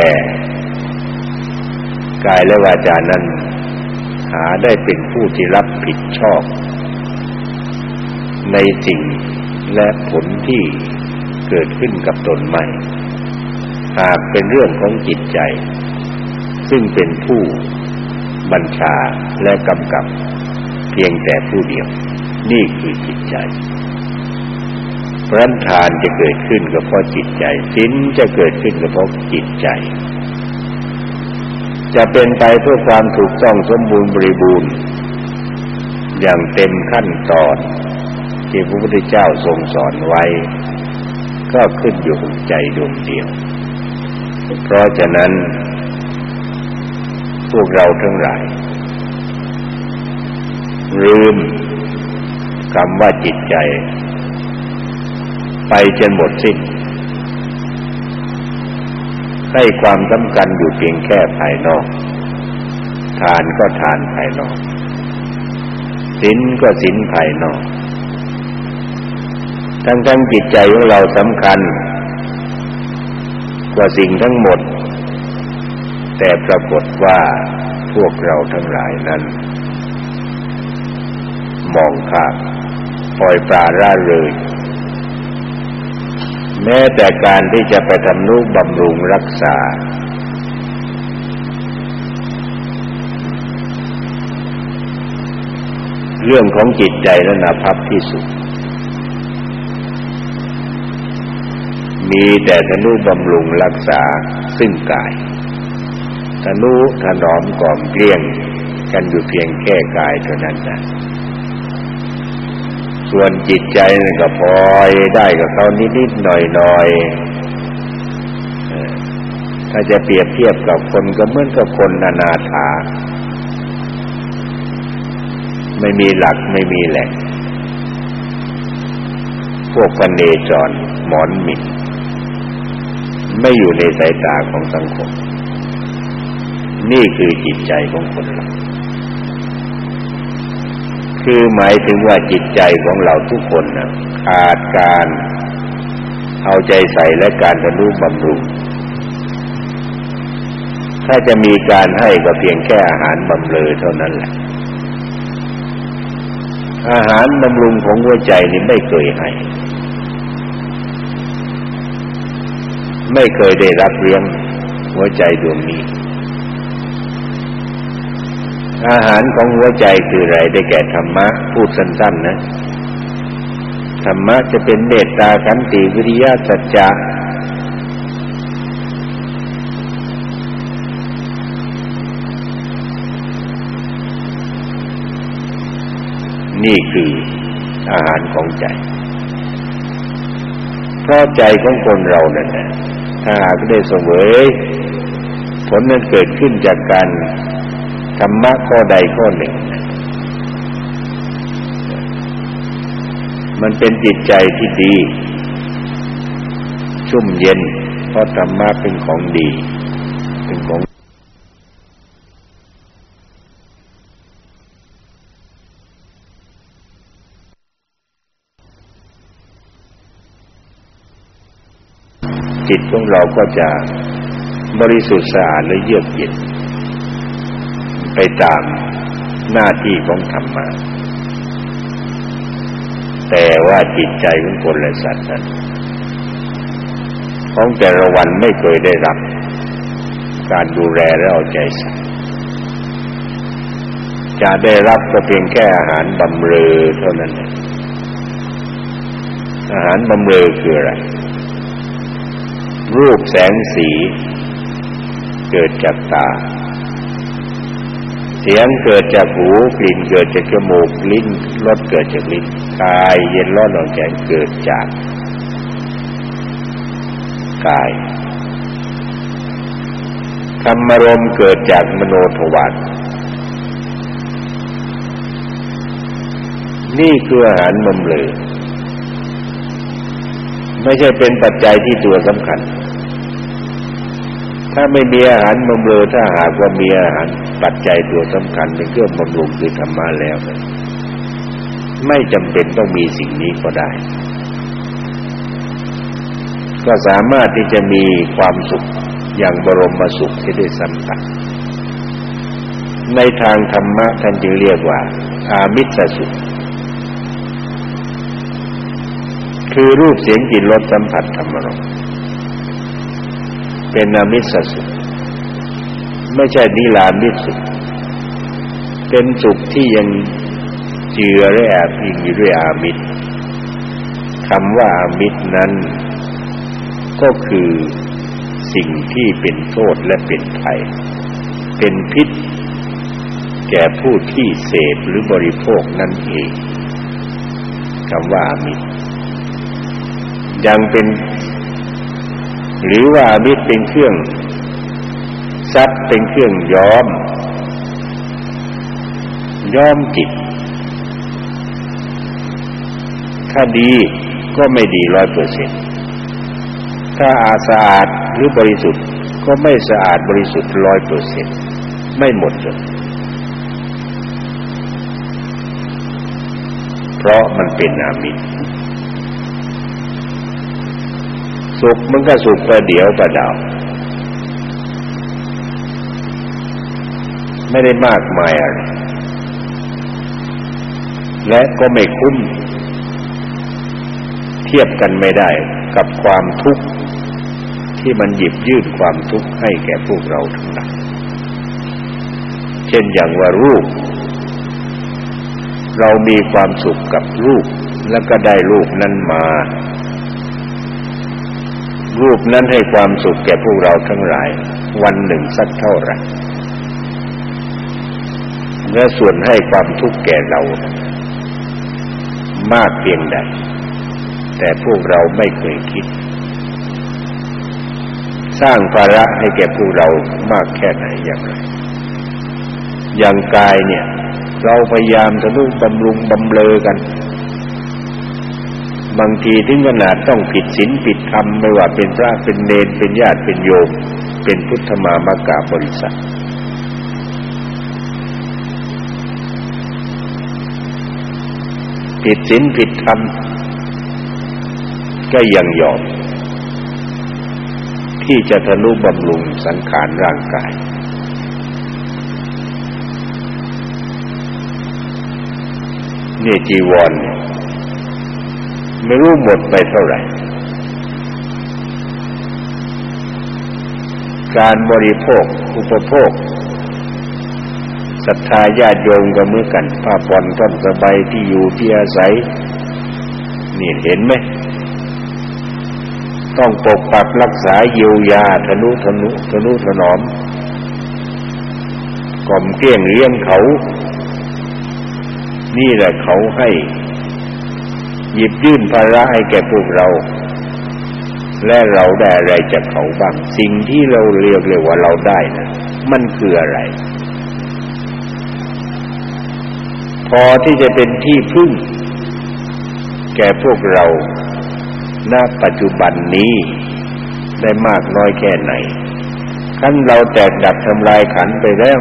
กายและวาจานั้น หาได้เป็นผู้ที่รับผิดชอบ ในสิ่งและผลที่เกิดขึ้นกับตนไม่ หากเป็นเรื่องของจิตใจ ซึ่งเป็นผู้บัญชาและกำกับ เพียงแต่ผู้เดียว นี่คือจิตใจพระทานจะเกิดขึ้นก็เพราะจิตใจศีลจะเกิดขึ้นก็เพราะจิตใจ จะเป็นไปเพื่อความถูกต้องสมบูรณ์บริบูรณ์ อย่างเต็มขั้นตอน ที่พระพุทธเจ้าทรงสอนไว้ ก็ขึ้นอยู่กับใจดวงเดียว เพราะฉะนั้น พวกเราทั้งหลายลืมคำว่าจิตใจ ไปจนหมดสิ้นให้ความสำคัญอยู่เพียงแค่ภายนอก ทานก็ทานภายนอกศีลก็ศีลภายนอก ทั้งทั้งจิตใจของเราสำคัญ กว่าสิ่งทั้งหมด แต่ปรากฏว่าพวกเราทั้งหลายนั้น มองข้ามปล่อยปลาร่าเลย แม้แต่การที่จะไปทำนุบำรุงรักษา เรื่องของจิตใจนั้นอภัพที่สุด มีแต่ทนุบำรุงรักษาซึ่งกายทนุถนอมกล่อมเกลี้ยงกันอยู่เพียงแค่กายเท่านั้นนะส่วนจิตใจนี่ก็พอยได้กับเขานิดๆหน่อยๆถ้าจะเปรียบเทียบกับคนก็เหมือนกับคนนานาถาไม่มีหลักไม่มีแหล่งพวกพันเนจรหมอนมิด ไม่อยู่ในสายตาของสังคม นี่คือจิตใจของคนเราคือหมายถึงว่าจิตใจของเราทุกคนนะขาดการเอาใจใส่และการทะนุบำรุงถ้าจะมีการให้ก็เพียงแค่อาหารบำเรอเท่านั้นแหละ อาหารบำรุงของหัวใจนี่ไม่เคยให้ ไม่เคยได้รับเลี้ยงหัวใจดวงนี้ อาหารของหัวใจคืออะไรได้แก่ธรรมะ พูดสั้นๆนะ ธรรมะจะเป็นเมตตาขันติวิริยะสัจจะนี่คืออาหารของใจ เพราะใจของคนเราเนี่ยถ้าหากได้เสวยผลนั้นเกิดขึ้นจากการธรรมะข้อใดข้อหนึ่ง มันเป็นจิตใจที่ดี ชุ่มเย็น เพราะธรรมะเป็นของดี เป็นของ จิตของเราก็จะบริสุทธิ์สะอาดและเยือกเย็นไปตามหน้าที่ของธรรมะแต่ว่าจิตใจของคนและสัตว์นั้นของแต่ละวันไม่เคยได้รับ การดูแลและเอาใจใส่จะได้รับก็เพียงแค่อาหารบำเรอเท่านั้น อาหารบำเรอคืออะไร รูปแสงสี เกิดจากตา เสียงเกิดจากหู กลิ่นเกิดจากจมูก ลิ้นรสเกิดจากลิ้นกายเย็นร้อนอ่อนแข็งเกิดจากกายธรรมารมเกิดจากมโนทวารนี่คืออาหารบำเรอไม่ใช่เป็นปัจจัยที่ตัวสำคัญ ถ้าไม่มีอาหารบำเรอถ้าหากว่ามีอาหารปัจจัยตัวสำคัญเป็นเครื่องบำรุงคือธรรมะแล้ว ไม่จำเป็นต้องมีสิ่งนี้ก็ได้ ก็สามารถที่จะมีความสุขอย่างบรมสุขที่ได้สัมผัสในทางธรรมะท่านจึงเรียกว่า อามิสสุข คือรูปเสียงกลิ่นรสสัมผัสธรรมรม เป็นนามิสสุข ไม่ใช่นิลามิสุข เป็นสุขที่ยังเจือและแอบอิงอยู่ด้วยอามิตรคำว่าอามิตรนั้น ก็คือสิ่งที่เป็นโทษและเป็นภัย เป็นพิษ แก่ผู้ที่เสพหรือบริโภคนั่นเองคำว่าอามิตรยังเป็น หรือว่ามิตรเป็นเครื่องทรัพย์เป็นเครื่องย้อม ย้อมจิตถ้าดีก็ไม่ดีร้อยเปอร์เซ็นต์ถ้าอาสะอาดหรือบริสุทธิ์ก็ไม่สะอาดบริสุทธิ์ร้อยเปอร์เซ็นต์ไม่หมดเลยเพราะมันเป็นอามิตร สุขมันก็สุขประเดี๋ยวประดาวไม่ได้มากมายอะไรและก็ไม่คุ้ม เทียบกันไม่ได้กับความทุกข์ที่มันหยิบยื่นความทุกข์ให้แก่พวกเราทั้งหลายเช่นอย่างว่ารูป เรามีความสุขกับรูปแล้วก็ได้รูปนั้นมา รูปนั้นให้ความสุขแก่พวกเราทั้งหลาย วันหนึ่งสักเท่าไหร่และส่วนให้ความทุกข์แก่เรา มากเพียงใด แต่พวกเราไม่เคยคิด สร้างภาระให้แก่พวกเรามากแค่ไหนอย่างไร อย่างกายเนี่ย เราพยายามทะนุบำรุงบำเลอกัน บางทีถึงขนาดต้องผิดศีลผิดธรรมไม่ว่าเป็นพระเป็นเนรเป็นญาติเป็นโยม เป็นพุทธมามกาบริษัทผิดศีลผิดธรรมก็ยังยอม ที่จะทะนุบำรุงสังขารร่างกาย นี่จีวรเนี่ย ไม่รู้หมดไปเท่าไหร่ การบริโภค อุปโภคศรัทธาญาติโยมก็เหมือนกันผ้าผ่อนต้นสบายที่อยู่ที่อาศัย นี่เห็นไหมต้องปกปักรักษาเยียวยาทนุทนุทนุถนอมกล่อมเกลี้ยงเลี้ยงเขา นี่แหละเขาให้ หยิบยื่นภาระให้แก่พวกเรา และเราได้อะไรจากเขาบ้าง สิ่งที่เราเรียกเรียว่าเราได้นะมันคืออะไร พอที่จะเป็นที่พึ่ง แก่พวกเราณปัจจุบันนี้ได้มากน้อยแค่ไหนขั้นเราแตกดับทำลายขันไปแล้ว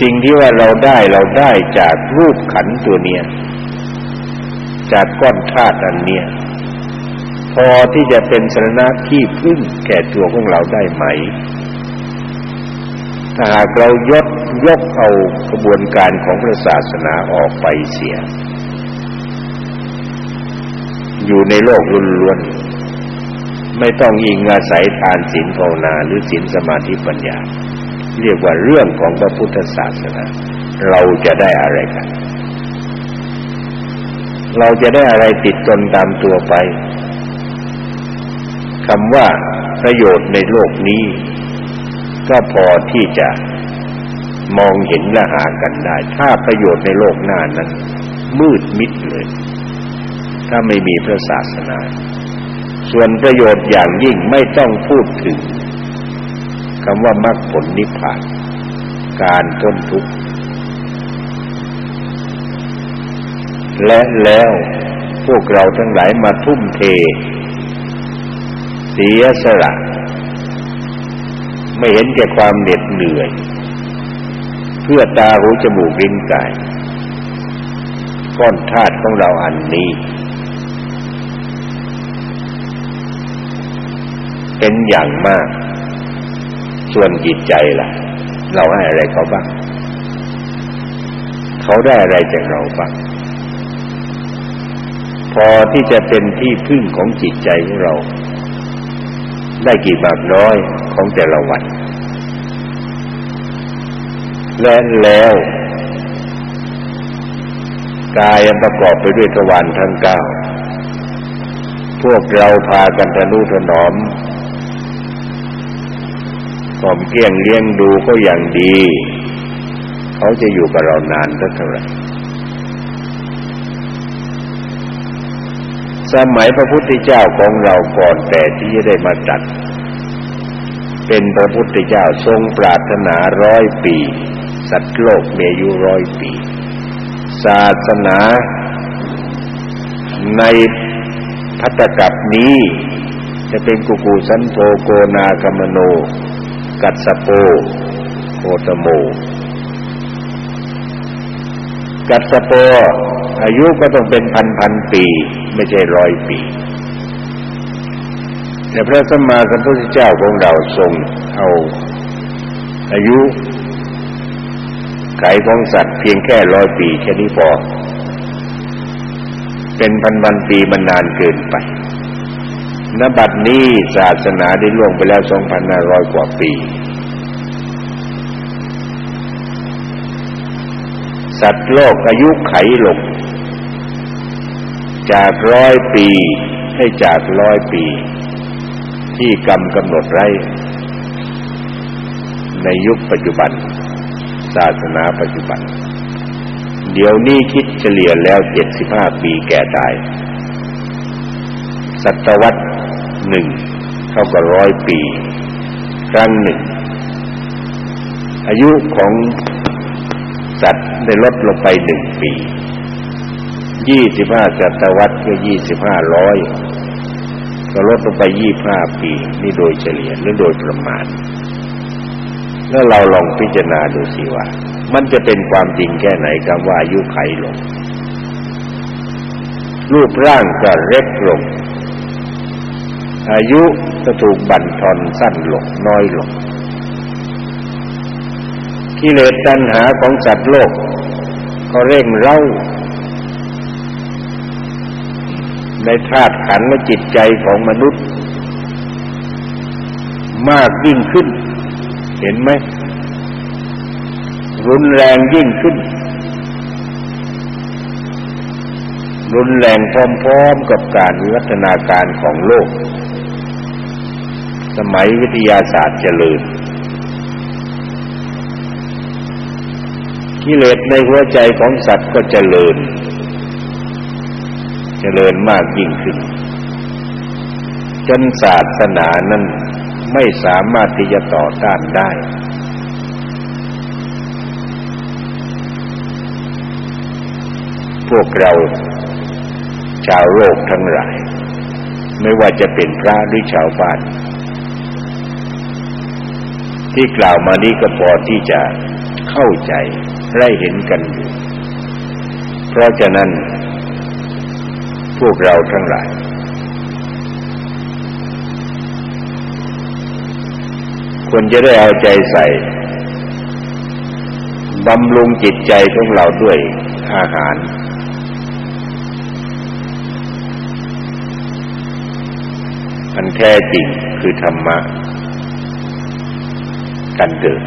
สิ่งที่ว่าเราได้เราได้จากรูปขันตัวเนี้ย จากก้อนธาตุอันเนี้ยพอที่จะเป็นสรณะที่พึ่งแก่ตัวของเราได้ไหม ถ้าหากเรายกยกเอากระบวนการของพระศาสนาออกไปเสีย อยู่ในโลกล้วนๆไม่ต้องอิงอาศัยทานศีลภาวนาหรือศีลสมาธิปัญญา เรียกว่าเรื่องของพระพุทธศาสนา เราจะได้อะไรกัน เราจะได้อะไรติดตนตามตัวไปคำว่าประโยชน์ในโลกนี้ ก็พอที่จะมองเห็นและหากันได้ ถ้าประโยชน์ในโลกหน้านั้น มืดมิดเลย ถ้าไม่มีพระศาสนา ส่วนประโยชน์อย่างยิ่งไม่ต้องพูดถึงคำว่ามรรคผลนิพพาน การพ้นทุกข์ และแล้วพวกเราทั้งหลายมาทุ่มเท เสียสละ ไม่เห็นแก่ความเหน็ดเหนื่อย เพื่อตาหูจมูกลิ้นกาย ก้อนธาตุของเราอันนี้ เป็นอย่างมาก ส่วนจิตใจล่ะ เราให้อะไรเขาบ้าง เขาได้อะไรจากเราบ้าง พอที่จะเป็นที่พึ่งของจิตใจของเรา ได้กี่มากน้อยของแต่ละวัน และแล้ว กายประกอบไปด้วยทวารทั้งเก้าพวกเราพากันทะนุถนอมกล่อมเกลี้ยงเลี้ยงดูก็อย่างดี เขาจะอยู่กับเรานานเท่าไหร่ สมัยพระพุทธเจ้าของเราก่อนแต่ที่จะได้มาจัด เป็นพระพุทธเจ้าทรงปรารถนาร้อยปี สัตว์โลกมีอายุร้อยปี ศาสนาในพัตกับนี้ จะเป็นกุกุสันโธโกนากมโน กัสโปโคตโม กัสโป อายุก็ต้องเป็นพันพันปี ไม่ใช่ร้อยปีแต่พระสัมมาสัมพุทธเจ้าของเราทรงเอาอายุไขของสัตว์เพียงแค่ร้อยปีแค่นี้พอ เป็นพันพันปีมันนานเกินไปณบัดนี้ศาสนาได้ล่วงไปแล้ว2,500 กว่าปี สัตว์โลกอายุไขลง จากร้อยปี ให้จากร้อยปี ที่กรรมกำหนดไว้ในยุคปัจจุบัน ศาสนาปัจจุบัน เดี๋ยวนี้คิดเฉลี่ยแล้วเจ็ดสิบห้าปีแก่ตาย ศตวรรษหนึ่งเท่ากับร้อยปี ครั้งหนึ่ง อายุของสัตว์ได้ลดลงไปหนึ่งปี ยี่สิบห้าศตวรรษก็ยี่สิบห้าร้อยก็ลดลงไปยี่ห้าปี นี่โดยเฉลี่ยหรือโดยประมาณ แล้วเราลองพิจารณาดูสิว่า มันจะเป็นความจริงแค่ไหนคำว่าอายุไขลง รูปร่างก็เล็กลง อายุจะถูกบั่นทอนสั้นลงน้อยลงกิเลสตัณหาของสัตว์โลกเขาเร่งเร้า ในธาตุขันธ์และจิตใจของมนุษย์ มากยิ่งขึ้น เห็นไหมรุนแรงยิ่งขึ้น รุนแรงพร้อมๆกับการวิวัฒนาการของโลก สมัยวิทยาศาสตร์เจริญกิเลสในหัวใจของสัตว์ก็เจริญ เจริญมากยิ่งขึ้น จนศาสนานั้นไม่สามารถที่จะต่อต้านได้ พวกเราชาวโลกทั้งหลาย ไม่ว่าจะเป็นพระหรือชาวบ้าน ที่กล่าวมานี้ก็พอที่จะเข้าใจได้เห็นกันอยู่ เพราะฉะนั้น พวกเราทั้งหลาย ควรจะได้เอาใจใส่บำรุงจิตใจของเราด้วยอาหาร อันแท้จริงคือธรรมะ กันเถิด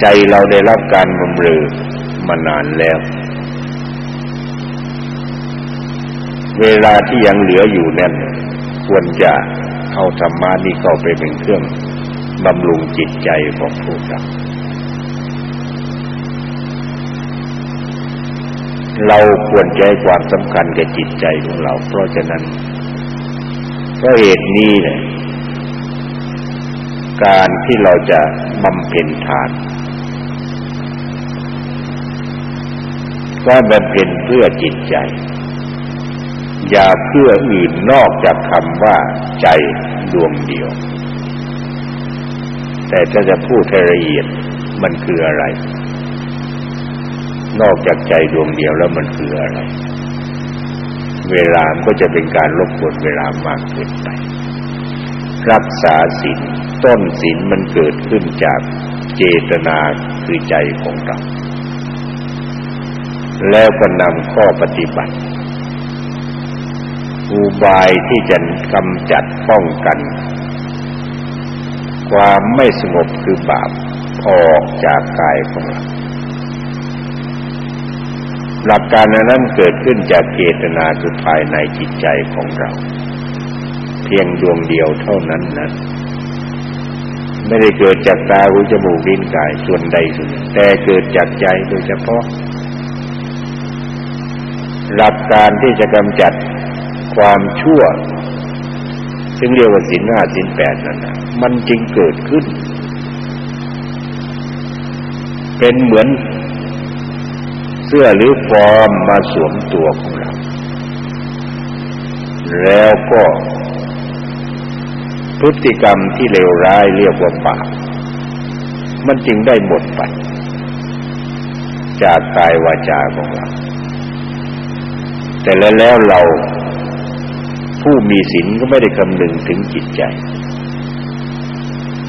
ใจเราได้รับการบำเรอมานานแล้ว เวลาที่ยังเหลืออยู่นั่นควรจะเอาธรรมะนี้เข้าไปเป็นเครื่องบำรุงจิตใจของพวกเราเราควรใจความสำคัญกับจิตใจของเรา เพราะฉะนั้นเพราะเหตุนี้เนี่ยการที่เราจะบำเพ็ญทาน ก็บำเพ็ญเพื่อจิตใจ อย่าเพื่ออื่นนอกจากคำว่าใจดวงเดียว แต่ถ้าจะพูดให้ละเอียดมันคืออะไร นอกจากใจดวงเดียวแล้วมันคืออะไร เวลาก็จะเป็นการลบกวนเวลามากเกินไป รักษาศีลต้นศีลมันเกิดขึ้นจากเจตนาคือใจของเราแล้วก็นำข้อปฏิบัติ อุบายที่จะกำจัดป้องกัน ความไม่สงบคือบาปออกจากกายของเราหลักการนั้นเกิดขึ้นจากเจตนาสุดภายในจิตใจของเรา เพียงดวงเดียวเท่านั้นนะไม่ได้เกิดจากตาหูจมูกลิ้นกายส่วนใดส่วนหนึ่งแต่เกิดจากใจโดยเฉพาะ หลักการที่จะกำจัด ความชั่ว ซึ่งเรียกว่าสินห้าสินแปดนั่นนะมันจริงเกิดขึ้น เป็นเหมือนเสื้อหรือฟอร์มมาสวมตัวของเรา แล้วก็พฤติกรรมที่เลวร้ายเรียกว่าบาปมันจึงได้หมดไป จากกายวาจาของเรา แต่แล้วเรา ผู้มีศีลก็ไม่ได้คำนึงถึงจิตใจ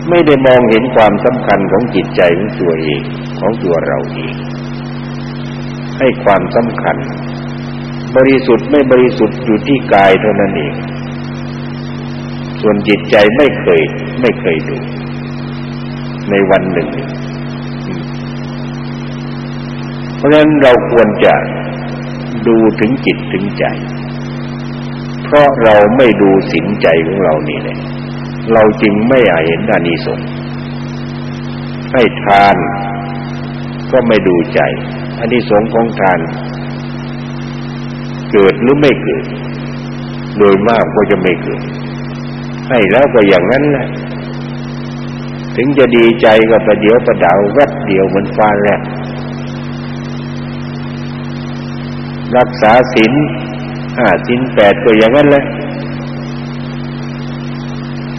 ไม่ได้มองเห็นความสำคัญของจิตใจของตัวเองของตัวเราเอง ให้ความสำคัญ บริสุทธิ์ไม่บริสุทธิ์อยู่ที่กายเท่านั้นเอง ส่วนจิตใจไม่เคยไม่เคยดู ในวันหนึ่ง เพราะฉะนั้นเราควรจะดูถึงจิตถึงใจ เพราะเราไม่ดูสินใจของเรานี่แหละเราจึงไม่อาเห็นอานิสงส์ให้ทานก็ไม่ดูใจอานิสงส์ของทาน เกิดหรือไม่เกิด โดยมากก็จะไม่เกิด ให้แล้วก็อย่างนั้นแหละถึงจะดีใจก็ประเดี๋ยวประดาวแวบเดียวเหมือนฟ้าแลบรักษาศีล ห้าศีลแปดก็อย่างนั้นแหละ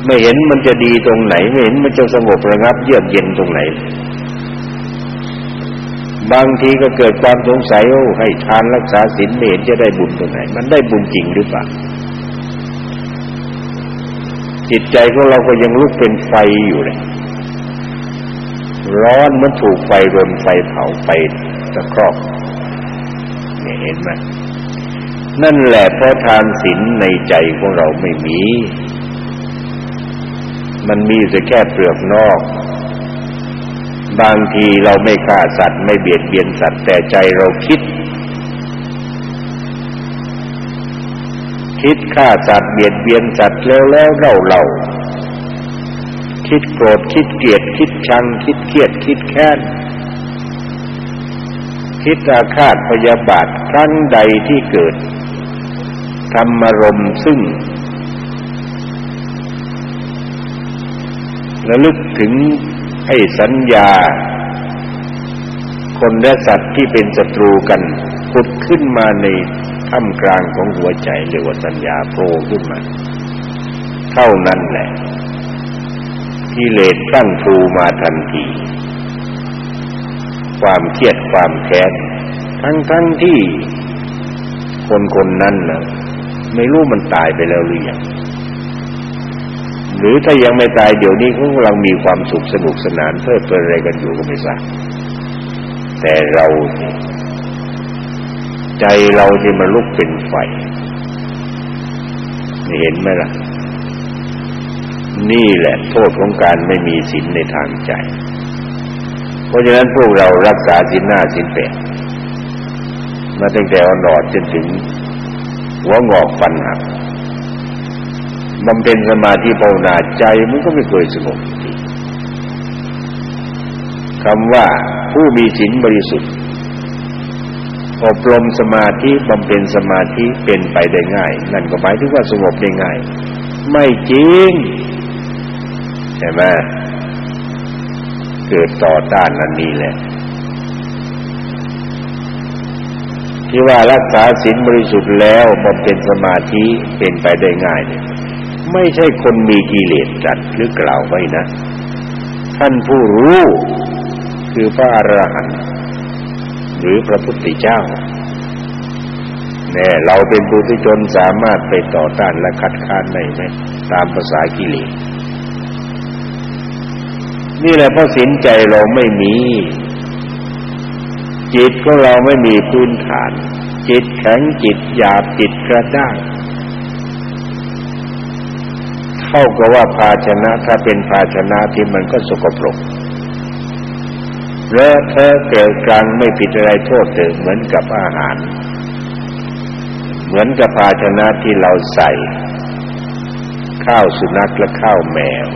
ไม่เห็นมันจะดีตรงไหน ไม่เห็นมันจะสงบระงับ เยือกเย็นตรงไหน บางทีก็เกิดความสงสัยโอ้ให้ทานรักษาศีลไม่เห็นจะได้บุญตรงไหน มันได้บุญจริงหรือเปล่าจิตใจของเราก็ยังลุกเป็นไฟอยู่เลยร้อนเหมือนถูกไฟรนไฟเผาไฟตะครอบเห็นไหม นั่นแหละเพราะทานศีลในใจของเราไม่มี มันมีแต่แค่เปลือกนอก บางทีเราไม่ฆ่าสัตว์ไม่เบียดเบียนสัตว์แต่ใจเราคิด คิดฆ่าสัตว์เบียดเบียนสัตว์แล้วแล้วเราเราคิดโกรธคิดเกลียดคิดชัง คิดเครียดคิดแค้นคิดอาฆาตพยาบาทครั้งใดที่เกิด ธรรมรมซึ่งระลึกถึงให้สัญญา คนและสัตว์ที่เป็นศัตรูกันพุดขึ้นมาในท่ามกลางของหัวใจเรียกว่าสัญญาโผล่ขึ้นมา เท่านั้นแหละกิเลสตั้งทูมาทันที ความเครียดความแค้นทั้งทั้งที่คนคนนั้นนะ ไม่รู้มันตายไปแล้วหรือยังหรือถ้ายังไม่ตายเดี๋ยวนี้เขากำลังมีความสุขสนุกสนานเพลิดเพลินอะไรกันอยู่ก็ไม่ทราบแต่เรา ใจเราที่มันลุกเป็นไฟเห็นไหมล่ะ นี่แหละโทษของการไม่มีศีลในทางใจ เพราะฉะนั้นพวกเรารักษาศีลหน้าศีลแปดมาตั้งแต่วันหลอดจนถึง หัวงอกฟันหักบำเพ็ญสมาธิภาวนาใจมันก็ไม่เคยสงบคำว่าผู้มีศีลบริสุทธิ์อบรมสมาธิบำเพ็ญสมาธิเป็นไปได้ง่าย นั่นก็หมายถึงว่าสงบได้ง่าย ไม่จริงใช่ไหมเกิดต่อต้านนั่นนี่แหละ ที่ว่ารักษาศีลบริสุทธิ์แล้วบำเพ็ญสมาธิเป็นไปได้ง่ายเนี่ยไม่ใช่คนมีกิเลสจัดหรือกล่าวไว้นะ ท่านผู้รู้คือพระอรหันต์หรือพระพุทธเจ้าแน่เราเป็นปุถุชนสามารถไปต่อต้านและคัดค้านได้ไหมตามภาษากิเลสนี่แหละเพราะสินใจเราไม่มี จิตของเราไม่มีพื้นฐาน จิตแข็งจิตหยาบจิตกระด้างเท่ากับว่าภาชนะถ้าเป็นภาชนะที่มันก็สกปรกเลอะเทอะเกลกลางไม่ผิดอะไรโทษเถิดเหมือนกับอาหาร เหมือนกับภาชนะที่เราใส่ ข้าวสุนัขและข้าวแมว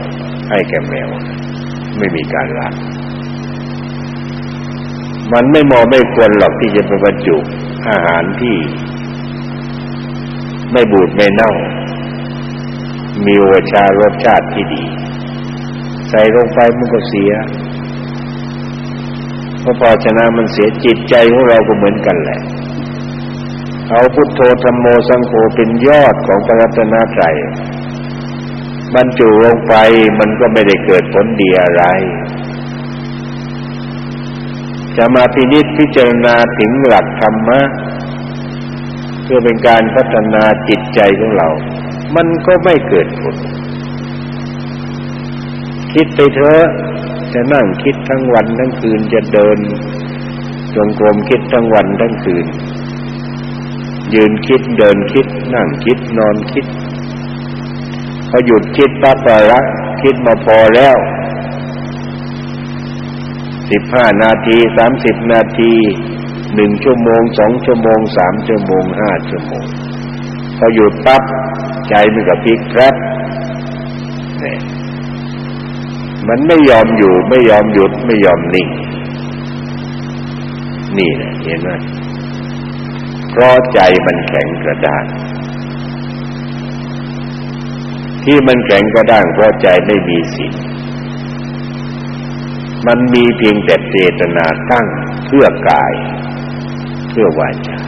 ให้แก่แมว ไม่มีการล้าง มันไม่เหมาะไม่ควรหรอกที่จะไปบรรจุอาหารที่ ไม่บูดไม่เน่า มีวชารสชาติที่ดี ใส่ลงไปมันก็เสียเพราะภาชนะมันเสียจิตใจของเราก็เหมือนกันแหละเอาพุทโธธรรมโมสังโฆเป็นยอดของพระรัตนตรัยบรรจุลงไปมันก็ไม่ได้เกิดผลดีอะไร จะมาพินิจพิจารณาถึงหลักธรรมะเพื่อเป็นการพัฒนาจิตใจของเรา มันก็ไม่เกิดผล คิดไปเถอะจะนั่งคิดทั้งวันทั้งคืนจะเดินจงกรมคิดทั้งวันทั้งคืน ยืนคิดเดินคิด นั่งคิดนอนคิดพอหยุดคิดปั๊บละคิดมาพอแล้ว สิบห้านาทีสามสิบนาทีหนึ่งชั่วโมงสองชั่วโมงสามชั่วโมงห้าชั่วโมงพอหยุดปั๊บใจมันก็พลิกแปรนี่มันไม่ยอมอยู่ไม่ยอมหยุดไม่ยอมนิ่ง นี่แหละเห็นไหมเพราะใจมันแข็งกระด้างที่มันแข็งกระด้างเพราะใจไม่มีสิ่ง มันมีเพียงแต่เจตนาตั้งเพื่อกาย เพื่อวาจา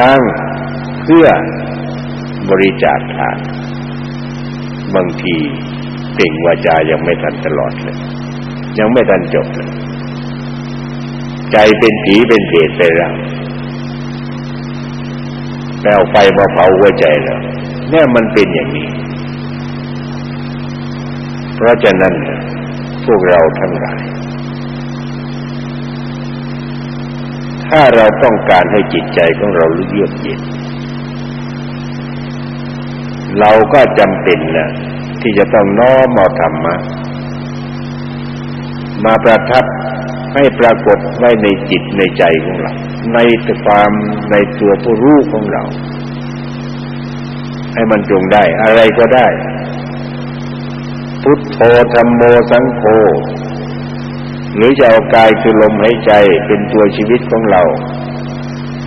ตั้งเพื่อบริจาคทาน บางทีเก่งวาจายังไม่ทันตลอดเลย ยังไม่ทันจบเลยใจเป็นผีเป็นเพศไปแล้วแปลไฟมาเผาหัวใจแล้วเนี่ยมันเป็นอย่างนี้ เพราะฉะนั้น พวกเราทั้งหลาย ถ้าเราต้องการให้จิตใจของเราเยือกเย็น เราก็จำเป็นนะที่จะต้องน้อมเอาธรรมะมาประทับให้ปรากฏไว้ในจิตในใจของเรา ในความในตัวผู้รู้ของเรา ให้มันจงได้อะไรก็ได้ พุทโธธรรมโมสังโฆหรือจะเอากายคือลมหายใจเป็นตัวชีวิตของเรา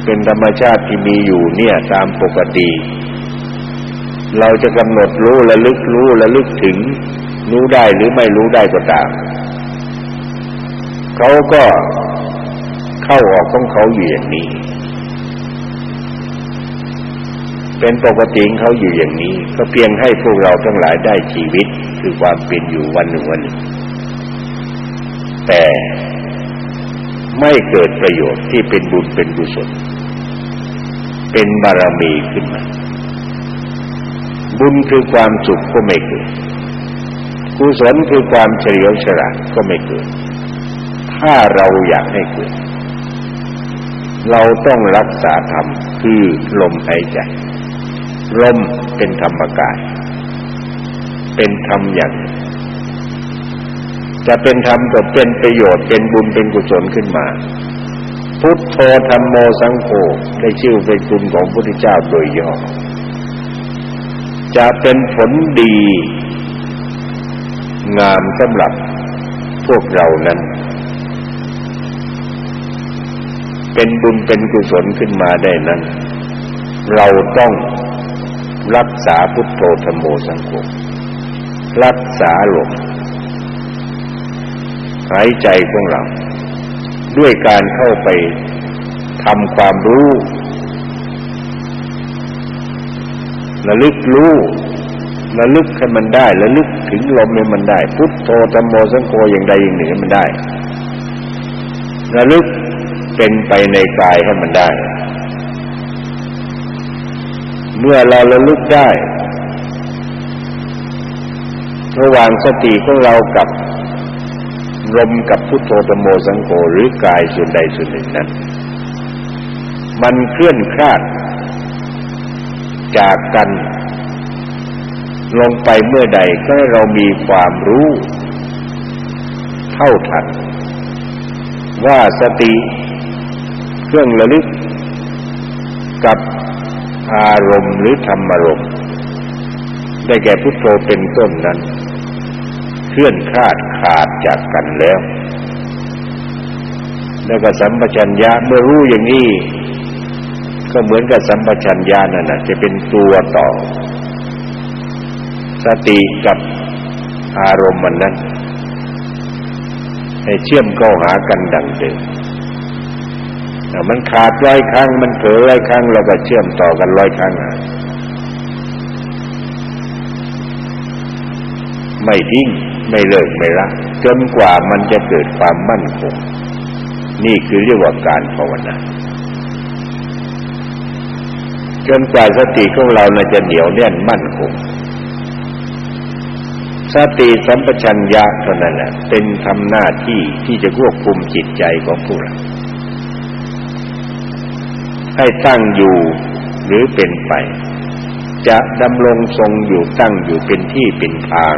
เป็นธรรมชาติที่มีอยู่เนี่ยตามปกติ เราจะกำหนดรู้และลึกรู้และลึกถึง รู้ได้หรือไม่รู้ได้ก็ตามเขาก็เข้าออกของเขาอยู่อย่างนี้ เป็นปกติเขาอยู่อย่างนี้ ก็เพียงให้พวกเราทั้งหลายได้ชีวิตคือความเป็นอยู่วันหนึ่งวันหนึ่งแต่ไม่เกิดประโยชน์ที่เป็นบุญเป็นกุศล เป็นบารมีขึ้นมา บุญคือความสุขก็ไม่เกิดกุศลคือความเฉลียวฉลาดก็ไม่เกิด ถ้าเราอยากให้เกิด เราต้องรักษาธรรมคือลมหายใจ ลมเป็นธรรมกาย เป็นธรรมอย่าง จะเป็นธรรมก็เป็นประโยชน์เป็นบุญเป็นกุศลขึ้นมา พุทโธธรรมโมสังโฆได้ชื่อเป็นคุณของพระพุทธเจ้าโดยย่อจะเป็นผลดี งามสำหรับพวกเรานั้น เป็นบุญเป็นกุศลขึ้นมาได้นั้น เราต้อง รักษาพุทโธธรรมโมสังโฆรักษาลมหายใจของเรา ด้วยการเข้าไปทำความรู้ระลึกรู้ระลึกให้มันได้ระลึกถึงลมให้มันได้ พุทโธธรรมโมสังโฆอย่างใดอย่างหนึ่งให้มันได้ระลึกเป็นไปในกายให้มันได้ เมื่อเราระลึกได้ ระหว่างสติของเรากับลมกับพุทโธตโมสังโฆหรือกายส่วนใดส่วนหนึ่งนั้น มันเคลื่อนคลาด จากกัน ลงไปเมื่อใดก็ให้เรามีความรู้ เท่าทัน ว่าสติ เครื่องระลึก อารมณ์หรือธรรมารมณ์ ได้แก่พุทโธเป็นต้นนั้น เคลื่อนคลาดขาดจากกันแล้ว แล้วก็สัมปชัญญะเมื่อรู้อย่างนี้ก็เหมือนกับสัมปชัญญะนั่นนะจะเป็นตัวต่อ สติกับอารมณ์มันนั้นให้เชื่อมเข้าหากันดังเดิม มันขาดร้อยครั้ง มันเผลอร้อยครั้งเราก็เชื่อมต่อกันร้อยครั้งไม่ทิ้งไม่เลิกไม่ละจนกว่ามันจะเกิดความมั่นคง นี่คือเรียกว่าการภาวนาจนกว่าสติของเราจะเหนียวแน่นมั่นคง สติสัมปชัญญะเท่านั้นแหละเป็นทำหน้าที่ที่จะควบคุมจิตใจของผู้เรา ให้ตั้งอยู่หรือเป็นไป จะดำรงทรงอยู่ตั้งอยู่เป็นที่เป็นทาง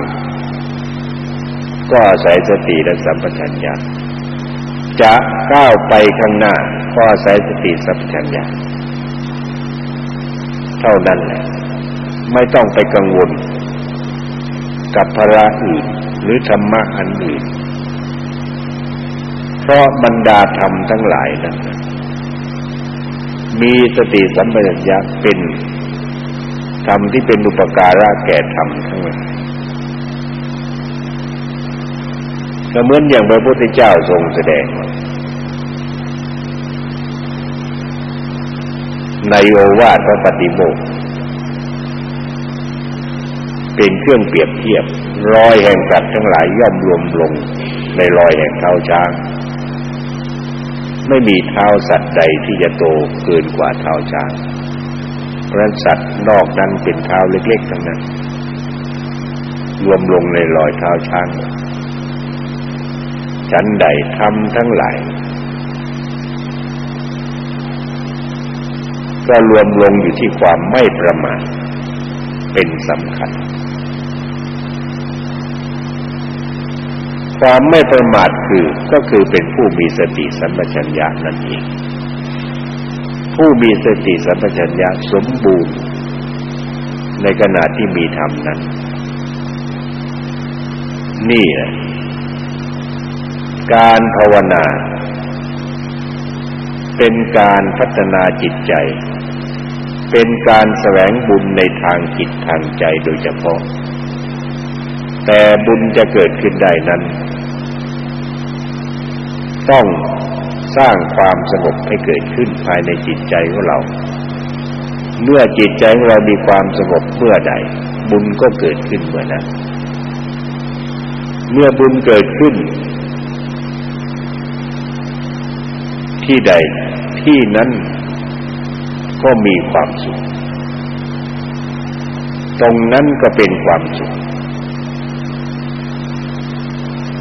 ก็อาศัยสติและสัมปชัญญะจะก้าวไปข้างหน้าก็อาศัยสติสัมปชัญญะเท่านั้นแหละ ไม่ต้องไปกังวล กับภาระอื่นหรือธรรมะอันอื่น เพราะบรรดาธรรมทั้งหลายนั้น มีสติสัมปชัญญะเป็นธรรมที่เป็นอุปการะแก่ธรรมทั้งหมดก็เหมือนอย่างพระพุทธเจ้าทรงแสดง ในโอวาทพระปฏิโมกเป็นเครื่องเปรียบเทียบ รอยแห่งสัตว์ทั้งหลายย่อมรวมลงในรอยแห่งเท้าช้าง ไม่มีเท้าสัตว์ใดที่จะโตเกินกว่าเท้าช้างเพราะสัตว์นอกนั้นเป็นเท้าเล็กๆทั้งนั้น รวมลงในรอยเท้าช้างชั้นใดทำทั้งหลาย ก็รวมลงอยู่ที่ความไม่ประมาทเป็นสำคัญ ความไม่ประมาทคือก็คือเป็นผู้มีสติสัมปชัญญะนั่นเอง ผู้มีสติสัมปชัญญะสมบูรณ์ ในขณะที่มีธรรมนั้น นี่แหละการภาวนา เป็นการพัฒนาจิตใจ เป็นการแสวงบุญในทางจิตทางใจโดยเฉพาะ แต่บุญจะเกิดขึ้นได้นั้น ต้องสร้างความสงบให้เกิดขึ้นภายในจิตใจของเรา เมื่อจิตใจของเรามีความสงบเมื่อใด บุญก็เกิดขึ้นเมื่อนั้น เมื่อบุญเกิดขึ้น ที่ใดที่นั้นก็มีความสุข ตรงนั้นก็เป็นความสุข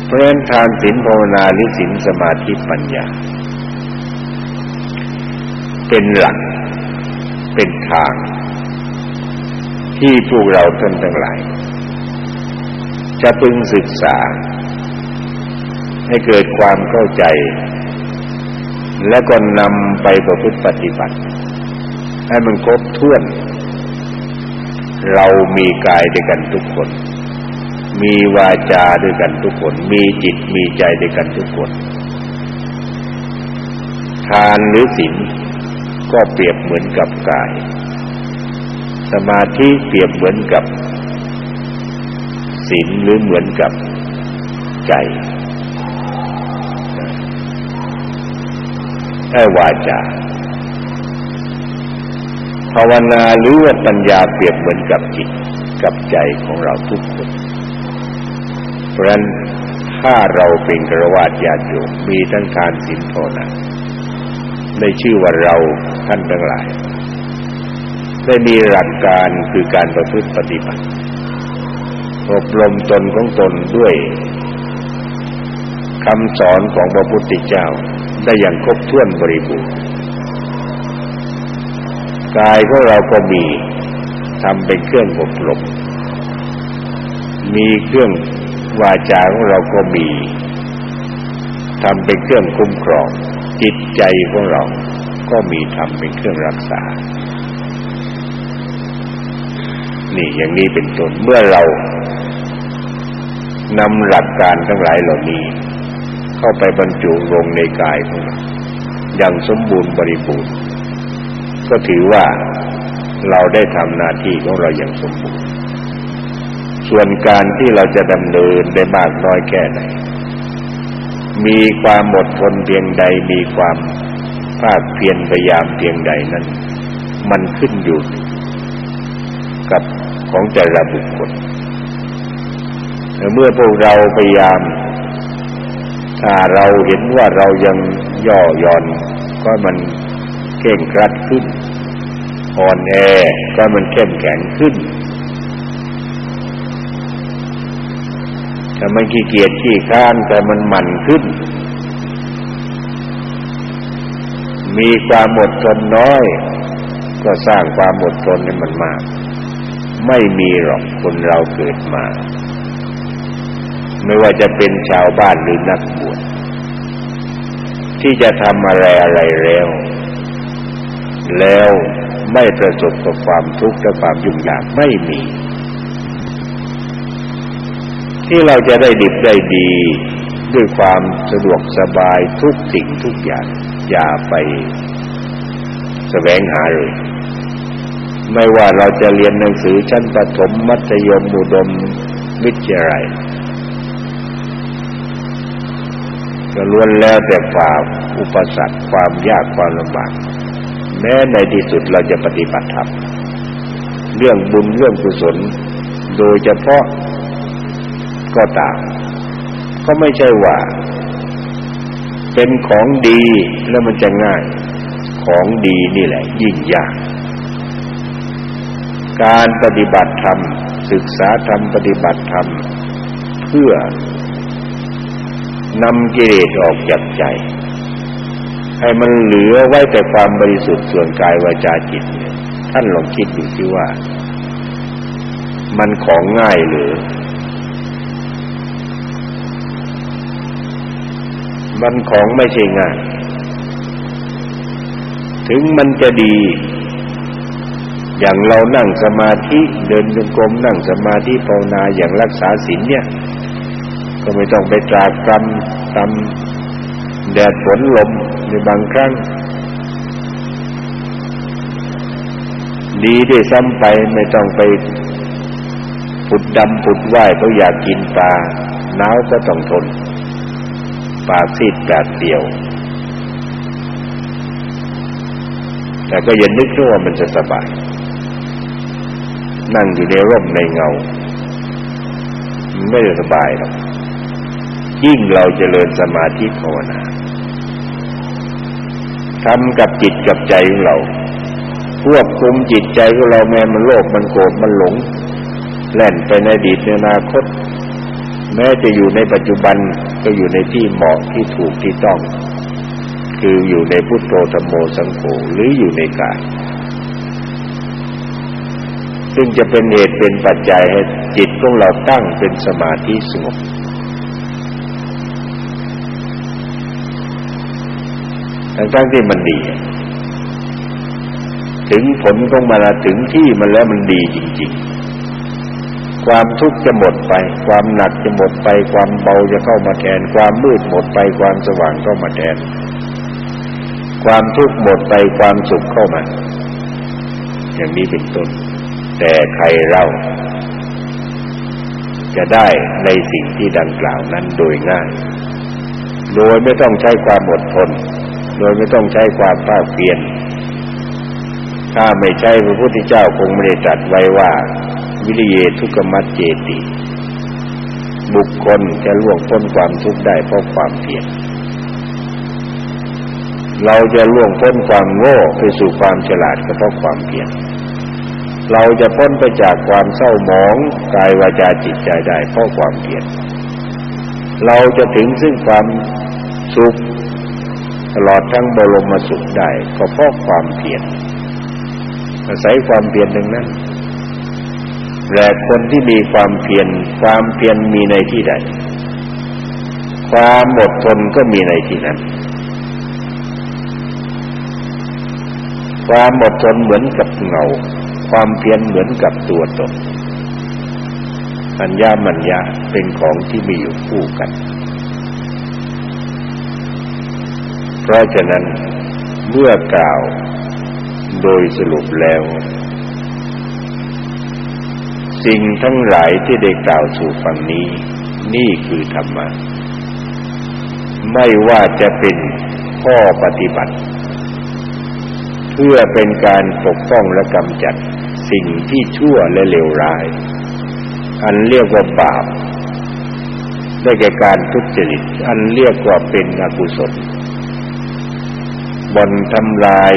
เพราะทานศีลภาวนาหรือศีลสมาธิปัญญา เป็นหลัก เป็นทาง ที่พวกเราท่านทั้งหลาย จะพึงศึกษา ให้เกิดความเข้าใจ แล้วก็นำไปประพฤติปฏิบัติ ให้มันครบถ้วน เรามีกายด้วยกันทุกคน มีวาจาด้วยกันทุกคน มีจิตมีใจด้วยกันทุกคน ทานหรือศีลก็เปรียบเหมือนกับกาย สมาธิเปรียบเหมือนกับศีลหรือเหมือนกับใจแค่วาจาภาวนาหรือว่าปัญญาเปรียบเหมือนกับจิตกับใจของเราทุกคน เพราะฉะนั้นถ้าเราเป็นกระวาดญาติโยมมีทั้งการสินภาวนาได้ชื่อว่าเราท่านทั้งหลาย ได้มีหลักการคือการประพฤติปฏิบัติอบรมตนของตนด้วยคำสอนของพระพุทธเจ้าได้อย่างครบถ้วนบริบูรณ์กายของเราก็มีทำเป็นเครื่องอบรมมีเครื่อง วาจาของเราก็มีทำเป็นเครื่องคุ้มครอง จิตใจของเราก็มีทำเป็นเครื่องรักษา นี่อย่างนี้เป็นต้นเมื่อเรานำหลักการทั้งหลายเหล่านี้ เข้าไปบรรจุลงในกายของเราอย่างสมบูรณ์บริบูรณ์ ก็ถือว่าเราได้ทำหน้าที่ของเราอย่างสมบูรณ์ ส่วนการที่เราจะดำเนินได้มากน้อยแค่ไหน มีความอดทนเพียงใด มีความภาคเพียรพยายามเพียงใดนั้น มันขึ้นอยู่กับของแต่ละบุคคลเมื่อพวกเราพยายาม ถ้าเราเห็นว่าเรายังย่อหย่อน ก็มันเข่งครัดขึ้น อ่อนแอก็มันเข้มแข็งขึ้น ถ้ามันขี้เกียจขี้ค้านแต่มันหมั่นขึ้น มีความอดทนน้อย ก็สร้างความอดทนให้มันมาก ไม่มีหรอกคนเราเกิดมา ไม่ว่าจะเป็นชาวบ้านหรือนักบวชที่จะทำอะไรอะไรแล้ว แล้วไม่ประสบกับความทุกข์และความยุ่งยากไม่มี ที่เราจะได้ดิบได้ดี ด้วยความสะดวกสบายทุกสิ่งทุกอย่าง อย่าไปแสวงหาเลย ไม่ว่าเราจะเรียนหนังสือชั้นประถมมัธยมอุดมวิทยาลัยก็ล้วนแล้วแต่ฝ่าอุปสรรคความยากความลำบากแม้ในที่สุดเราจะปฏิบัติธรรมเรื่องบุญเรื่องกุศล โดยเฉพาะ ก็ตาม ก็ไม่ใช่ว่า เป็นของดีแล้วมันจะง่าย ของดีนี่แหละ ยิ่งยาก การปฏิบัติธรรม ศึกษาธรรมปฏิบัติธรรม เพื่อนำกิเลสออกจากใจ ให้มันเหลือไว้แต่ความบริสุทธิ์ส่วนกายวาจาจิตเนี่ยท่านลองคิดดูสิว่า มันของง่ายหรือ มันของไม่ใช่งายถึงมันจะดี อย่างเรานั่งสมาธิเดินจงกรมนั่งสมาธิภาวนาอย่างรักษาศีลเนี่ย ก็ไม่ต้องไปตรากตรำตำแดดฝนลมในบางครั้ง ดีได้ซ้ำไปไม่ต้องไปผุดดำผุดว่ายเพราะอยากกินปลาหนาวก็ต้องทน ปากซีดแดดเดียว แต่ก็อย่านึกว่ามันจะสบาย นั่งอยู่ในร่มในเงา ไม่ได้สบายหรอกยิ่งเราจเจริญสมาธิภาวนาทำกับจิตกับใจของเรา ควบคุมจิตใจของเราแม้มันโลภมันโกรธมันหลง แล่นไปในอดีตในอนาคต แม้จะอยู่ในปัจจุบันก็อยู่ในที่เหมาะที่ถูกที่ต้อง คืออยู่ในพุทโธธรรมโมสังโฆหรืออยู่ในกายซึ่งจะเป็นเหตุเป็นปัจจัยให้จิตของเราตั้งเป็นสมาธิสงบ ทั้งๆที่มันดี ถึงผลของมันถึงที่มันแล้วมันดีจริง ๆ ความทุกข์จะหมดไป ความหนักจะหมดไป ความเบาจะเข้ามาแทน ความมืดหมดไป ความสว่างเข้ามาแทน ความทุกข์หมดไปความสุขเข้ามา อย่างนี้เป็นต้น แต่ใครเราจะได้ในสิ่งที่ดังกล่าวนั้นโดยง่าย โดยไม่ต้องใช้ความอดทน โดยไม่ต้องใช้ความภาคเพียรถ้าไม่ใช่พระพุทธเจ้าคงไม่ได้ตรัสไว้ว่า วิริยทุกมัจเจติ บุคคลจะล่วงพ้นความทุกข์ได้เพราะความเพียรเราจะล่วงพ้นความโง่ไปสู่ความฉลาดก็เพราะความเพียรเราจะพ้นไปจากความเศร้าหมองกายวาจาจิตใจได้เพราะความเพียรเราจะถึงซึ่งความสุขตลอดทั้งบรมสุขได้ก็เพราะความเพียรอาศัยความเพียรดังนั้น แต่คนที่มีความเพียรความเพียรมีในที่ใด ความอดทนก็มีในที่นั้น ความอดทนเหมือนกับเงา ความเพียรเหมือนกับตัวตนปัญญามัญญาเป็นของที่มีอยู่คู่กัน เพราะฉะนั้นเมื่อกล่าวโดยสรุปแล้ว สิ่งทั้งหลายที่ได้กล่าวสู่ฝั่งนี้ นี่คือธรรมะ ไม่ว่าจะเป็นข้อปฏิบัติ เพื่อเป็นการปกป้องและกำจัดสิ่งที่ชั่วและเลวร้าย อันเรียกว่าบาป ได้แก่การทุจริต อันเรียกว่าเป็นอกุศลบนทำลาย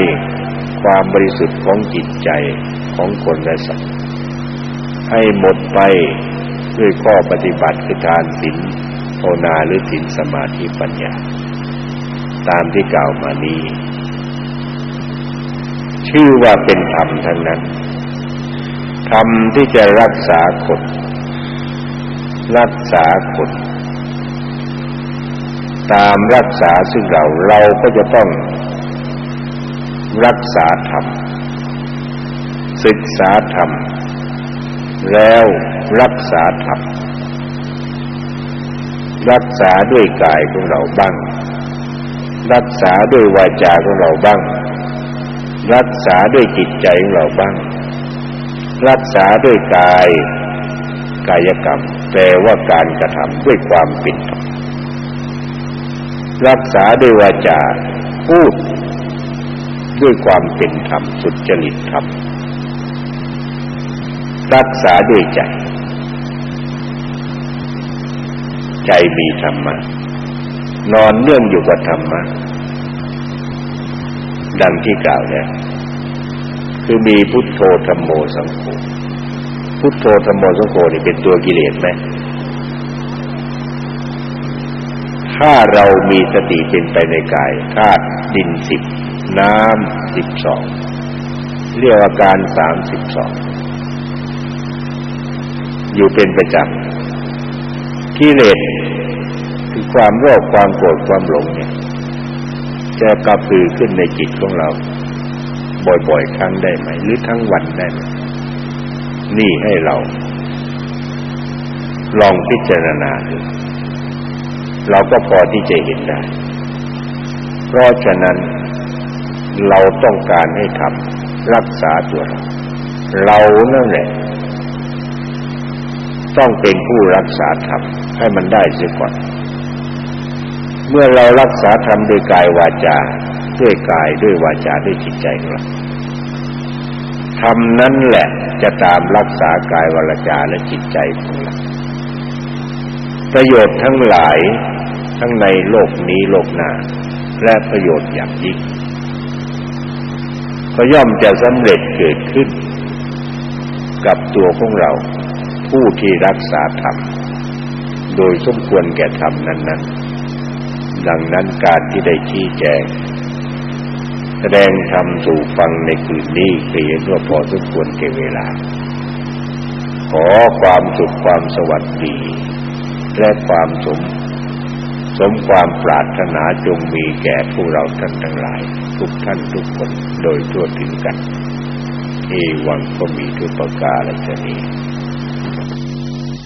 ความบริสุทธิ์ของจิตใจของคนและสัตว์ ให้หมดไปด้วยข้อปฏิบัติคือทานศีลภาวนาหรือศีลสมาธิปัญญา ตามที่กล่าวมานี้ ชื่อว่าเป็นธรรมทั้งนั้นธรรมที่จะรักษาคนรักษาคนตามรักษาซึ่งเราเราก็จะต้อง รักษาธรรมศึกษาธรรม แล้วรักษาธรรมรักษาด้วยกายของเราบ้าง รักษาด้วยวาจาของเราบ้าง รักษาด้วยจิตใจของเราบ้าง รักษาด้วยกายกายกรรมแปลว่าการกระทำด้วยความเป็นธรรมรักษาด้วยวาจาพูดด้วยความเป็นธรรมสุจริตธรรม รักษาด้วยใจ ใจมีธรรมะนอนเนื่องอยู่กับธรรมะดังที่กล่าวแล้วคือมีพุทโธธรรมโมสังโฆพุทโธธรรมโมสังโฆนี่เป็นตัวกิเลสไหมถ้าเรามีสติเป็นไปในกายธาตุดินสิบน้ำสิบสองเรียกว่าการสามสิบสอง อยู่เป็นประจำกิเลสคือความโลภความโกรธความหลงเนี่ยจะกระพือขึ้นในจิตของเรา บ่อยๆ ครั้งได้ไหม หรือทั้งวันได้ไหมนี่ให้เรา ลองพิจารณาดูเราก็พอที่จะเห็นได้ เพราะฉะนั้นเราต้องการให้ทำรักษาตัวเรา เรานั่นแหละ ต้องเป็นผู้รักษาธรรมให้มันได้เสียก่อน เมื่อเรารักษาธรรมด้วยกายวาจา ด้วยกายด้วยวาจาด้วยจิตใจของเราธรรมนั้นแหละจะตามรักษากายวาจาและจิตใจของเราประโยชน์ทั้งหลายทั้งในโลกนี้โลกหน้า และประโยชน์อย่างยิ่งก็ย่อมจะสำเร็จเกิดขึ้น กับตัวของเรา ผู้ที่รักษาธรรมโดยสมควรแก่ธรรมนั้นๆ ดังนั้นการที่ได้ชี้แจง แสดงธรรมสู่ฟังในคืนนี้เพียงว่าพอสมควรแก่เวลา ขอความสุขความสวัสดี และความสมสมความปรารถนาจงมีแก่พวกเราท่านทั้งหลาย ทุกท่านทุกคนโดยทั่วถึงกัน เอวังก็มีทุกประการและชนี้